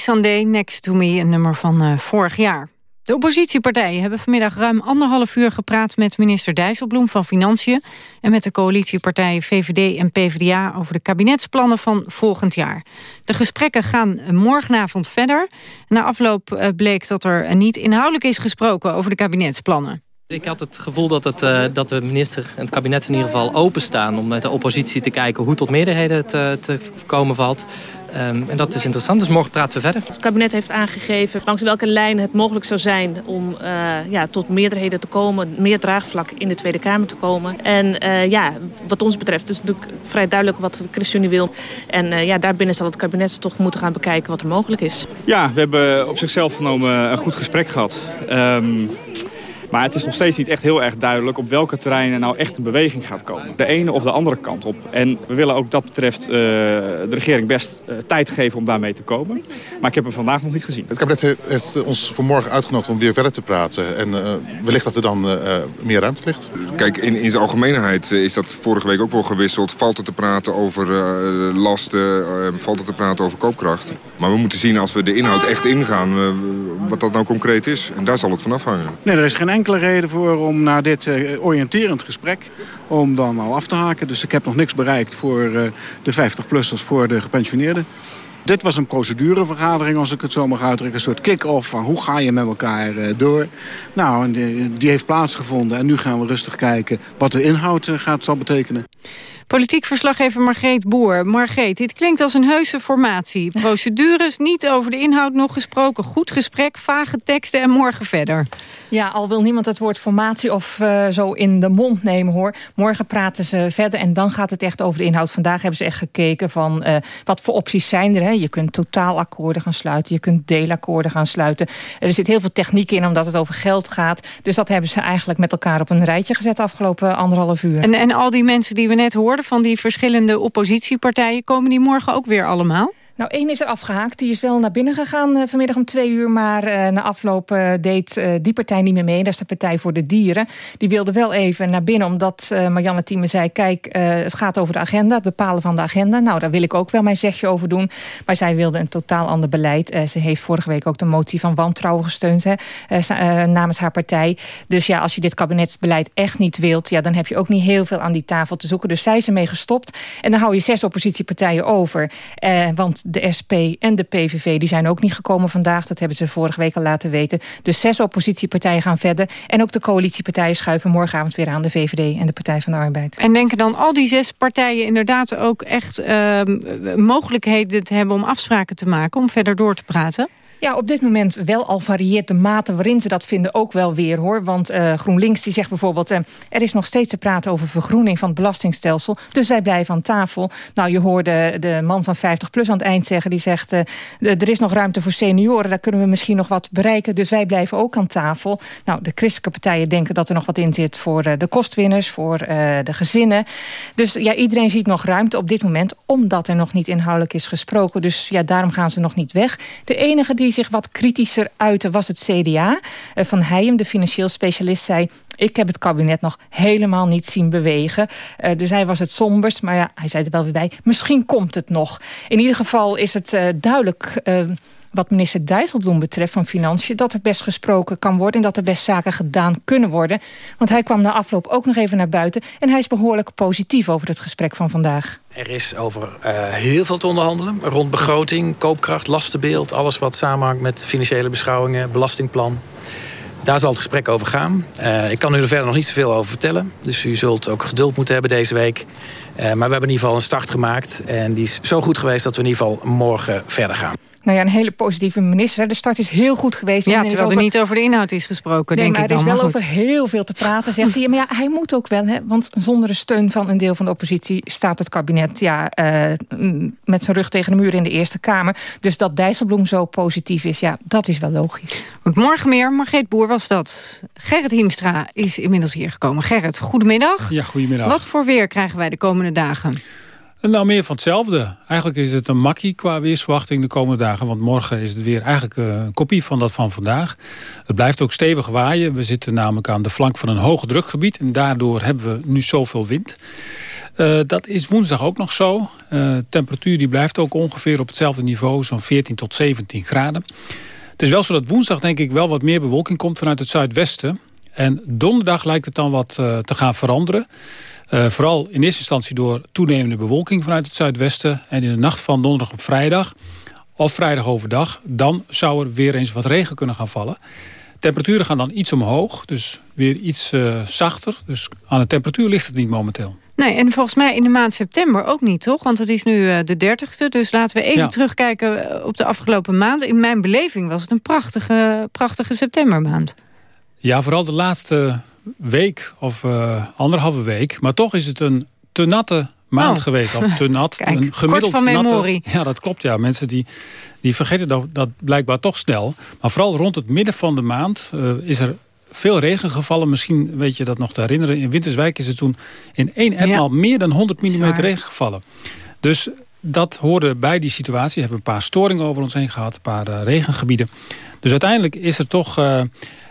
Sunday, Next to Me, een nummer van uh, vorig jaar. De oppositiepartijen hebben vanmiddag ruim anderhalf uur gepraat met minister Dijsselbloem van Financiën en met de coalitiepartijen VVD en PvdA over de kabinetsplannen van volgend jaar. De gesprekken gaan morgenavond verder. Na afloop uh, bleek dat er niet inhoudelijk is gesproken over de kabinetsplannen. Ik had het gevoel dat, het, uh, dat de minister en het kabinet in ieder geval openstaan... om met de oppositie te kijken hoe tot meerderheden te, te komen valt. Um, en dat is interessant, dus morgen praten we verder. Het kabinet heeft aangegeven langs welke lijn het mogelijk zou zijn... om uh, ja, tot meerderheden te komen, meer draagvlak in de Tweede Kamer te komen. En uh, ja, wat ons betreft is het natuurlijk vrij duidelijk wat de ChristenUnie wil. En uh, ja, daarbinnen zal het kabinet toch moeten gaan bekijken wat er mogelijk is. Ja, we hebben op zichzelf genomen een goed gesprek gehad. Um, maar het is nog steeds niet echt heel erg duidelijk op welke terreinen nou echt een beweging gaat komen. De ene of de andere kant op. En we willen ook dat betreft uh, de regering best uh, tijd geven om daarmee te komen. Maar ik heb hem vandaag nog niet gezien. Het kabinet heeft ons vanmorgen uitgenodigd om weer verder te praten. En uh, wellicht dat er dan meer ruimte ligt. Kijk, in, in zijn algemeenheid is dat vorige week ook wel gewisseld. Valt er te praten over lasten, valt er te praten over koopkracht. Maar we moeten zien als we de inhoud echt ingaan, wat dat nou concreet is. En daar zal het van afhangen. Nee, er is geen enkele reden voor om na dit uh, oriënterend gesprek... om dan al af te haken. Dus ik heb nog niks bereikt voor uh, de 50-plussers, voor de gepensioneerden. Dit was een procedurevergadering, als ik het zo mag uitdrukken. Een soort kick-off van hoe ga je met elkaar uh, door. Nou, die, die, heeft plaatsgevonden. En nu gaan we rustig kijken wat de inhoud gaat, zal betekenen. Politiek verslaggever Margreet Boer. Margreet, dit klinkt als een heuse formatie. Procedures, niet over de inhoud nog gesproken. Goed gesprek, vage teksten en morgen verder. Ja, al wil niemand het woord formatie of uh, zo in de mond nemen hoor. Morgen praten ze verder en dan gaat het echt over de inhoud. Vandaag hebben ze echt gekeken van uh, wat voor opties zijn er. Hè? Je kunt totaalakkoorden gaan sluiten, je kunt deelakkoorden gaan sluiten. Er zit heel veel techniek in omdat het over geld gaat. Dus dat hebben ze eigenlijk met elkaar op een rijtje gezet afgelopen anderhalf uur. En, en al die mensen die we net hoorden van die verschillende oppositiepartijen... komen die morgen ook weer allemaal? Nou, één is er afgehaakt. Die is wel naar binnen gegaan uh, vanmiddag om twee uur. Maar uh, na afloop uh, deed die partij niet meer mee. Dat is de Partij voor de Dieren. Die wilde wel even naar binnen. Omdat Marianne Thieme zei... kijk, het gaat over de agenda. Het bepalen van de agenda. Nou, daar wil ik ook wel mijn zegje over doen. Maar zij wilde een totaal ander beleid. ze heeft vorige week ook de motie van wantrouwen gesteund. Hè, namens haar partij. Dus ja, als je dit kabinetsbeleid echt niet wilt... Ja, dan heb je ook niet heel veel aan die tafel te zoeken. Dus zij is ermee gestopt. En dan hou je zes oppositiepartijen over. want de SP en de PVV die zijn ook niet gekomen vandaag. Dat hebben ze vorige week al laten weten. Dus zes oppositiepartijen gaan verder. En ook de coalitiepartijen schuiven morgenavond weer aan de VVD en de Partij van de Arbeid. En denken dan al die zes partijen inderdaad ook echt uh, mogelijkheden te hebben om afspraken te maken... om verder door te praten? Ja, op dit moment wel al varieert de mate waarin ze dat vinden ook wel weer hoor. Want uh, GroenLinks die zegt bijvoorbeeld... Uh, er is nog steeds te praten over vergroening van het belastingstelsel. Dus wij blijven aan tafel. Nou, je hoorde de man van 50PLUS aan het eind zeggen. Die zegt, uh, er is nog ruimte voor senioren. Daar kunnen we misschien nog wat bereiken. Dus wij blijven ook aan tafel. Nou, de christelijke partijen denken dat er nog wat in zit... voor de kostwinners, voor de gezinnen. Dus ja, iedereen ziet nog ruimte op dit moment... omdat er nog niet inhoudelijk is gesproken. Dus ja, daarom gaan ze nog niet weg. De enige die zich wat kritischer uitte was het CDA. Eh, van Heijem, de financieel specialist, zei... Ik heb het kabinet nog helemaal niet zien bewegen. Uh, dus hij was het sombers, maar ja, hij zei er wel weer bij... misschien komt het nog. In ieder geval is het uh, duidelijk... Wat minister Dijsselbloem betreft van Financiën... dat er best gesproken kan worden en dat er best zaken gedaan kunnen worden. Want hij kwam na afloop ook nog even naar buiten... en hij is behoorlijk positief over het gesprek van vandaag. Er is over uh, heel veel te onderhandelen. Rond begroting, koopkracht, lastenbeeld... alles wat samenhangt met financiële beschouwingen, belastingplan. Daar zal het gesprek over gaan. Uh, ik kan u er verder nog niet zoveel over vertellen. Dus u zult ook geduld moeten hebben deze week. Uh, maar we hebben in ieder geval een start gemaakt. En die is zo goed geweest dat we in ieder geval morgen verder gaan nou ja, een hele positieve minister. De start is heel goed geweest. Ja, terwijl er, niet over de inhoud is gesproken, nee, denk maar ik er is wel over heel veel te praten, zegt hij. Maar ja, hij moet ook wel, hè, want zonder de steun van een deel van de oppositie... staat het kabinet ja, uh, met zijn rug tegen de muur in de Eerste Kamer. Dus dat Dijsselbloem zo positief is, ja, dat is wel logisch. Goed, morgen meer, Margreet Boer was dat. Gerrit Hiemstra is inmiddels hier gekomen. Gerrit, goedemiddag. Ja, goedemiddag. Wat voor weer krijgen wij de komende dagen? Nou, meer van hetzelfde. Eigenlijk is het een makkie qua weersverwachting de komende dagen. Want morgen is het weer eigenlijk eh, een kopie van dat van vandaag. Het blijft ook stevig waaien. We zitten namelijk aan de flank van een hoge drukgebied. En daardoor hebben we nu zoveel wind. Uh, dat is woensdag ook nog zo. Uh, temperatuur die blijft ook ongeveer op hetzelfde niveau. Zo'n 14 tot 17 graden. Het is wel zo dat woensdag denk ik wel wat meer bewolking komt vanuit het zuidwesten. En donderdag lijkt het dan wat te gaan veranderen. Uh, vooral in eerste instantie door toenemende bewolking vanuit het zuidwesten. En in de nacht van donderdag op vrijdag, of vrijdag overdag... dan zou er weer eens wat regen kunnen gaan vallen. Temperaturen gaan dan iets omhoog, dus weer iets uh, zachter. Dus aan de temperatuur ligt het niet momenteel. Nee, en volgens mij in de maand september ook niet, toch? Want het is nu uh, de dertigste, dus laten we even ja. terugkijken op de afgelopen maand. In mijn beleving was het een prachtige, prachtige septembermaand. Ja, vooral de laatste week of uh, anderhalve week. Maar toch is het een te natte maand oh. geweest. Of te nat. Kijk, een gemiddeld van memorie. Natte, ja, dat klopt. Ja. Mensen die, die vergeten dat, dat blijkbaar toch snel. Maar vooral rond het midden van de maand uh, is er veel regen gevallen. Misschien weet je dat nog te herinneren. In Winterswijk is er toen in één etmaal ja. meer dan 100 mm regen gevallen. Dus dat hoorde bij die situatie. We hebben een paar storingen over ons heen gehad. Een paar uh, regengebieden. Dus uiteindelijk is er toch... Uh,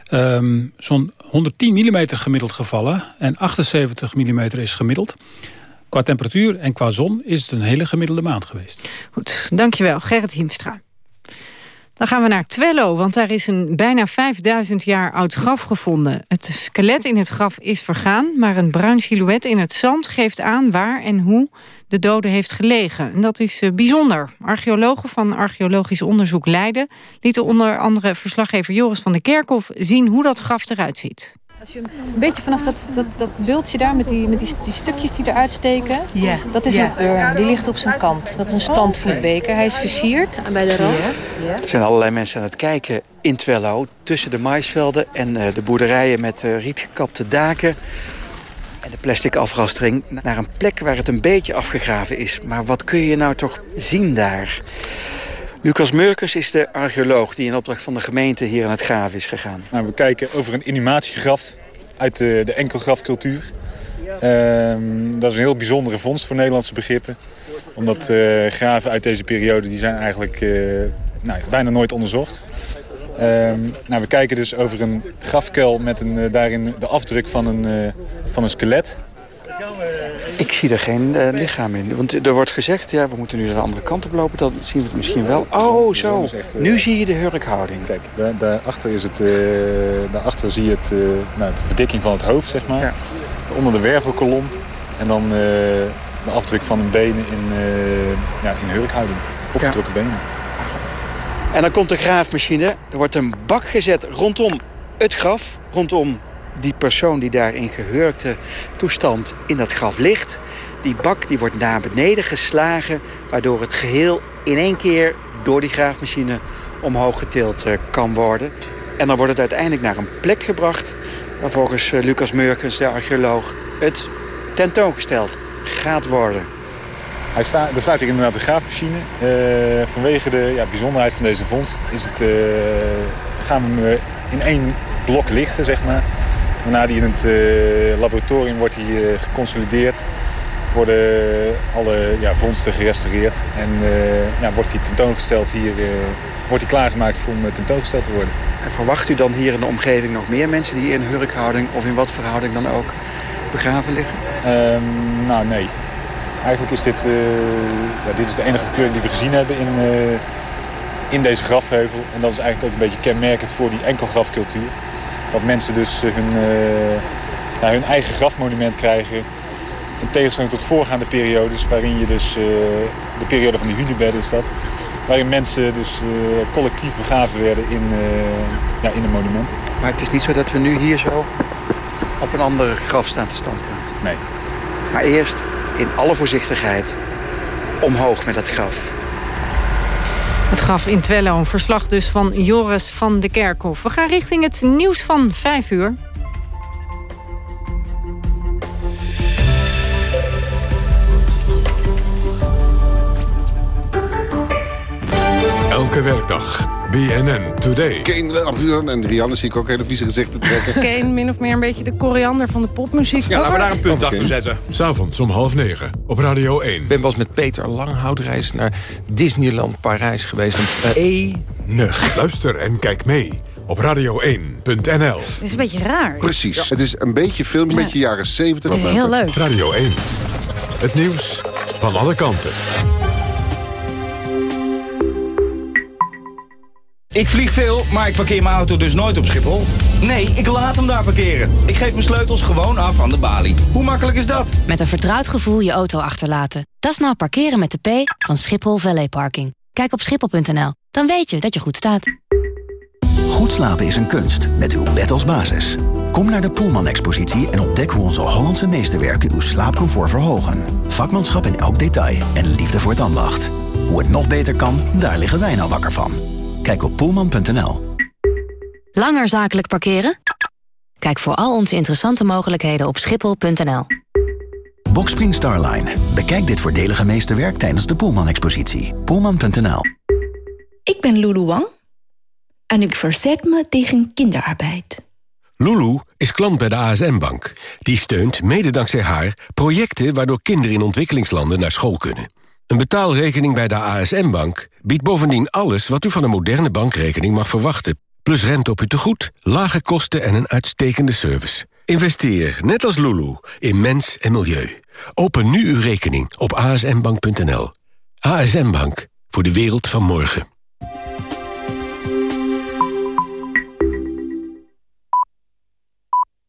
um, zo'n 110 mm gemiddeld gevallen. En 78 mm is gemiddeld. Qua temperatuur en qua zon is het een hele gemiddelde maand geweest. Goed, dankjewel Gerrit Hiemstra. Dan gaan we naar Twello, want daar is een bijna 5000 jaar oud graf gevonden. Het skelet in het graf is vergaan, maar een bruin silhouet in het zand geeft aan waar en hoe de dode heeft gelegen. En dat is uh, bijzonder. Archeologen van Archeologisch Onderzoek Leiden lieten onder andere verslaggever Joris van der Kerkhof zien hoe dat graf eruit ziet. Als je een beetje vanaf dat, dat, dat beeldje daar met, die, met die, die stukjes die eruit steken. Ja. Dat is ja. een urn, die ligt op zijn kant. Dat is een standvoetbeker. Hij is versierd bij de rand. Ja. Er zijn allerlei mensen aan het kijken in Twello. Tussen de maisvelden en uh, de boerderijen met uh, rietgekapte daken. En de plastic afrastering naar een plek waar het een beetje afgegraven is. Maar wat kun je nou toch zien daar? Lucas Meurkens is de archeoloog die in opdracht van de gemeente hier aan het graven is gegaan. Nou, we kijken over een animatiegraf uit de, de enkelgrafcultuur. Uh, dat is een heel bijzondere vondst voor Nederlandse begrippen. Omdat uh, graven uit deze periode die zijn eigenlijk uh, nou, bijna nooit onderzocht. Uh, nou, we kijken dus over een grafkuil met een, uh, daarin de afdruk van een, van een skelet. Ik zie er geen uh, lichaam in. Want er wordt gezegd, ja, we moeten nu de andere kant op lopen. Dan zien we het misschien wel. Oh, zo. Nu zie je de hurkhouding. Kijk, daar, daarachter, is het, uh, daarachter zie je het, uh, nou, de verdikking van het hoofd, zeg maar. Ja. Onder de wervelkolom. En dan de afdruk van een benen in, ja, in hurkhouding. Opgetrokken ja. benen. En dan komt de graafmachine. Er wordt een bak gezet rondom het graf. Rondom die persoon die daar in gehurkte toestand in dat graf ligt. Die bak die wordt naar beneden geslagen... waardoor het geheel in één keer door die graafmachine omhoog getild kan worden. En dan wordt het uiteindelijk naar een plek gebracht... waar volgens Lucas Meurkens, de archeoloog, het tentoongesteld gaat worden. Hij sta, er staat hier inderdaad een graafmachine. Uh, vanwege de ja, bijzonderheid van deze vondst is het, gaan we hem in één blok lichten, zeg maar. Waarna die in het uh, laboratorium wordt die, uh, geconsolideerd. Worden alle ja, vondsten gerestaureerd. En ja, wordt die tentoongesteld hier, wordt die klaargemaakt voor om tentoongesteld te worden. En verwacht u dan hier in de omgeving nog meer mensen die in hurkhouding of in wat verhouding dan ook begraven liggen? Um, nou, nee. Eigenlijk is dit, ja, dit is de enige verkleuring die we gezien hebben in, in deze grafheuvel. En dat is eigenlijk ook een beetje kenmerkend voor die enkelgrafcultuur. Dat mensen dus hun, uh, nou, hun eigen grafmonument krijgen. In tegenstelling tot voorgaande periodes, waarin je dus, uh, de periode van de hunebedden is dat. Waarin mensen dus collectief begraven werden in, ja, in een monument. Maar het is niet zo dat we nu hier zo op een andere graf staan te stampen. Nee. Maar eerst in alle voorzichtigheid omhoog met dat graf. Het graf in Twello, een verslag dus van Joris van de Kerkhof. We gaan richting het nieuws van 5 uur. Elke werkdag. BNN Today. Kane, en Rianne zie ik ook hele vieze gezichten trekken. Kane, min of meer een beetje de koriander van de popmuziek. Ja, laten we daar een punt achter zetten. S'avonds om half negen op Radio 1. Ik ben pas met Peter Langhoutreis naar Disneyland Parijs geweest. Enig. Luister en kijk mee op radio1.nl. Het is een beetje raar. Precies. Ja. Het is een beetje film, een beetje jaren 70. Het is heel leuk. Radio 1. Het nieuws van alle kanten. Ik vlieg veel, maar ik parkeer mijn auto dus nooit op Schiphol. Nee, ik laat hem daar parkeren. Ik geef mijn sleutels gewoon af aan de balie. Hoe makkelijk is dat? Met een vertrouwd gevoel je auto achterlaten. Dat is nou parkeren met de P van Schiphol Valley Parking. Kijk op schiphol.nl, dan weet je dat je goed staat. Goed slapen is een kunst, met uw bed als basis. Kom naar de Poelman-expositie en ontdek hoe onze Hollandse meesterwerken uw slaapcomfort verhogen. Vakmanschap in elk detail en liefde voor het ambacht. Hoe het nog beter kan, daar liggen wij nou wakker van. Kijk op poelman.nl. Langer zakelijk parkeren? Kijk voor al onze interessante mogelijkheden op schiphol.nl. Boxspring Starline. Bekijk dit voordelige meesterwerk tijdens de Poelman-expositie. Poelman.nl. Ik ben Lulu Wang en ik verzet me tegen kinderarbeid. Lulu is klant bij de ASM-bank. Die steunt, mede dankzij haar, projecten waardoor kinderen in ontwikkelingslanden naar school kunnen. Een betaalrekening bij de ASM-bank biedt bovendien alles wat u van een moderne bankrekening mag verwachten. Plus rente op uw tegoed, lage kosten en een uitstekende service. Investeer, net als Lulu, in mens en milieu. Open nu uw rekening op asmbank.nl. ASM Bank, voor de wereld van morgen.